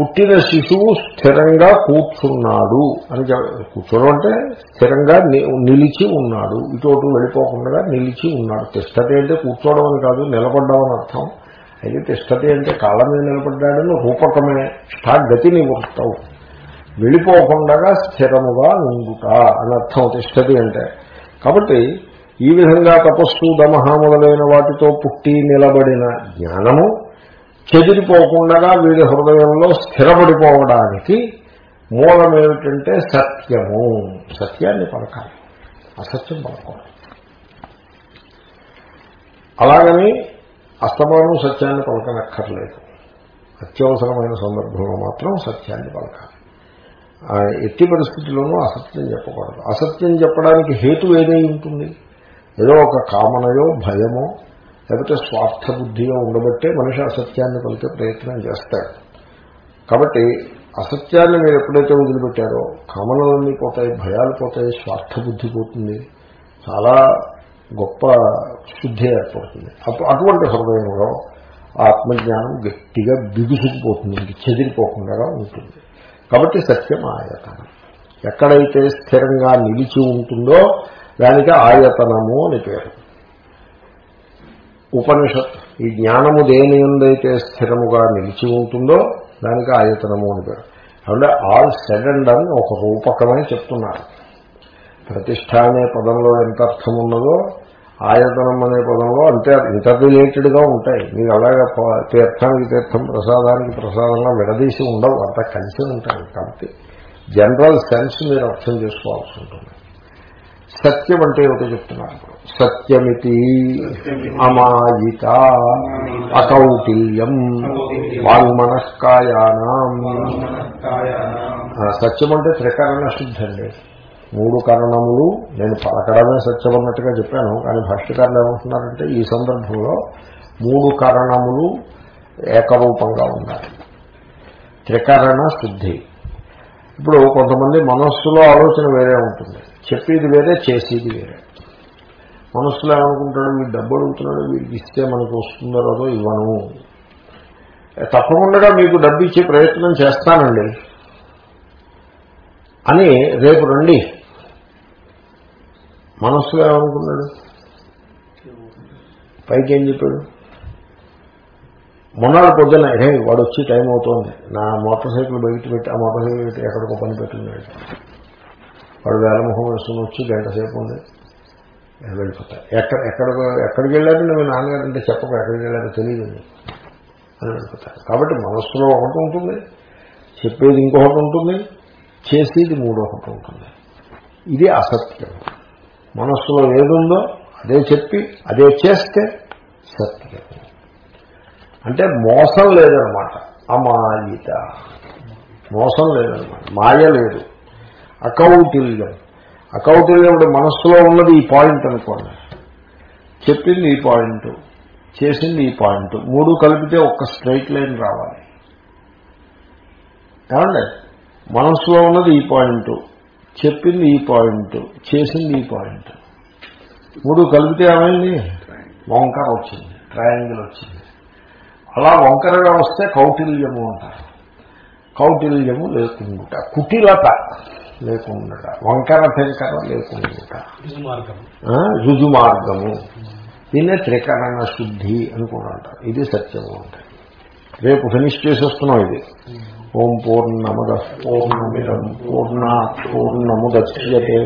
పుట్టిన శిశువు స్థిరంగా కూర్చున్నాడు అని కూర్చోడం అంటే స్థిరంగా నిలిచి ఉన్నాడు. ఇటు వెళ్ళిపోకుండా నిలిచి ఉన్నాడు. తిష్టతి అంటే కూర్చోవడం అని కాదు నిలబడ్డం అని అర్థం. అయితే తిష్టతి అంటే కాళ్ళ మీద నిలబడ్డాడని రూపకమే. స్థా గతిని నివృత్తం వెళ్ళిపోకుండా స్థిరముగా ఉండుట అని అర్థం తిష్టతి అంటే. కాబట్టి ఈ విధంగా తపస్సు దమహ మొదలైన వాటితో పుట్టి నిలబడిన జ్ఞానము చెదిరిపోకుండా వీడి హృదయంలో స్థిరపడిపోవడానికి మూలం ఏమిటంటే సత్యము. సత్యాన్ని పలకాలి. అసత్యం పలకూడదు. అలాగని అస్తమానం సత్యాన్ని పలకనక్కర్లేదు. అత్యవసరమైన సందర్భంలో మాత్రం సత్యాన్ని పలకాలి. ఆ ఎట్టి పరిస్థితుల్లోనూ అసత్యం చెప్పకూడదు. అసత్యం చెప్పడానికి హేతు ఏదై ఉంటుంది? ఏదో ఒక కామనయో భయమో లేకపోతే స్వార్థ బుద్ధియో ఉండబట్టే మనిషి అసత్యాన్ని పలికే ప్రయత్నం చేస్తాడు. కాబట్టి అసత్యాన్ని మీరు ఎప్పుడైతే వదిలిపెట్టారో కామనలన్నీ పోతాయి భయాలు పోతాయి స్వార్థ బుద్ధి పోతుంది. చాలా గొప్ప శుద్ధి ఏర్పడుతుంది. అటు అటువంటి హృదయంలో ఆత్మజ్ఞానం గట్టిగా బిగుసుకుపోతుంది ఇంక చెదిరిపోకుండా ఉంటుంది. కాబట్టి సత్యం ఆయతనం. ఎక్కడైతే స్థిరంగా నిలిచి ఉంటుందో దానికి ఆయతనము అని పేరు. ఉపనిషత్ ఈ జ్ఞానము దేని ఎందైతే స్థిరముగా నిలిచి ఉంటుందో దానికి ఆయతనము అని పేరు. కాబట్టి ఆల్ సెడ్ అండ్ డన్ ఒక రూపకమని చెప్తున్నారు. ప్రతిష్ట అనే పదంలో ఎంత అర్థం ఉన్నదో ఆయతనం అనే పదంలో అంతే ఇంటర్ రిలేటెడ్గా ఉంటాయి. మీరు అలాగే తీర్థానికి తీర్థం ప్రసాదానికి ప్రసాదంగా విడదీసి ఉండవు. అంతా కలిసి ఉంటాయి. కాబట్టి జనరల్ సెన్స్ మీరు అర్థం చేసుకోవాల్సి ఉంటుంది. సత్యం అంటే ఏమిటో చెప్తున్నారు. సత్యమితి అమాయిత అకౌటిల్యం వాంగ్మనస్కాయానం సత్యం అంటే త్రికరణ శుద్ధి అండి. మూడు కారణములు నేను పలకడమే సత్యం అన్నట్టుగా చెప్పాను కానీ భాష్యకారులు ఏమంటున్నారంటే ఈ సందర్భంలో మూడు కారణములు ఏకరూపంగా ఉండాలి. త్రికరణ శుద్ధి. ఇప్పుడు కొంతమంది మనస్సులో ఆలోచన వేరే ఉంటుంది. చెప్పేది వేరే చేసేది వేరే. మనస్సులో ఏమనుకుంటాడు వీడు డబ్బు అడుగుతున్నాడు వీడికి ఇస్తే మనకు వస్తుందో రాదో ఇవ్వను. తప్పకుండా మీకు డబ్బు ఇచ్చే ప్రయత్నం చేస్తానండి. అని రేపు రండి. మనస్సులో ఏమనుకున్నాడు? పైకి ఏం చెప్పాడు? మొన్నాడు పొద్దున్న హే వాడు వచ్చి టైం అవుతోంది. నా మోటార్ సైకిల్ బయట పెట్టి ఆ మోటార్ సైకిల్ పెట్టి ఎక్కడికో పని పెట్టున్నాడు వాడు వేలమొహం వేసుకుని వచ్చి గంట సేపు ఉంది. వెళ్ళిపోతాడు ఎక్కడ ఎక్కడ ఎక్కడికి వెళ్ళారంటే మీ నాన్నగారు అంటే చెప్పకు ఎక్కడికి వెళ్ళారో తెలియదు అని వెళ్ళిపోతాడు కాబట్టి మనస్సులో ఒకటి ఉంటుంది. చెప్పేది ఇంకొకటి ఉంటుంది. చేసేది మూడొకటి ఉంటుంది. ఇది అసత్యం. మనస్సులో ఏదుందో అదే చెప్పి అదే చేస్తే సత్యం. అంటే మోసం లేదనమాట. అమాయిత. మోసం లేదనమాట. మాయ లేదు. అకౌటిల్యం. అకౌటిల్యం అంటే మనస్సులో ఉన్నది ఈ పాయింట్ అనుకోండి. చెప్పింది ఈ పాయింట్ చేసింది ఈ పాయింట్. మూడు కలిపితే ఒక్క స్ట్రైట్ లైన్ రావాలి. ఏమండి? మనస్సులో ఉన్నది ఈ పాయింట్. చెప్పింది ఈ పాయింట్ చేసింది ఈ పాయింట్. మూడు కలిపితే ఏమైంది? వంకర వచ్చింది ట్రయాంగిల్ వచ్చింది. అలా వంకరగా వస్తే కౌటిల్యము అంటారు. కౌటిల్యము లేకుండా కుటిలత లేకుండా వంకర టెంకర లేకుండా రుజు మార్గము దీన్నే త్రికరణ శుద్ధి అని కూడా అంటారు. ఇది సత్యము అంటే. రేపు ఫినిష్ చేసేస్తున్నాం ఇది. ఓం పూర్ణమద పూర్ణమిదం పూర్ణా పూర్ణముద్యతే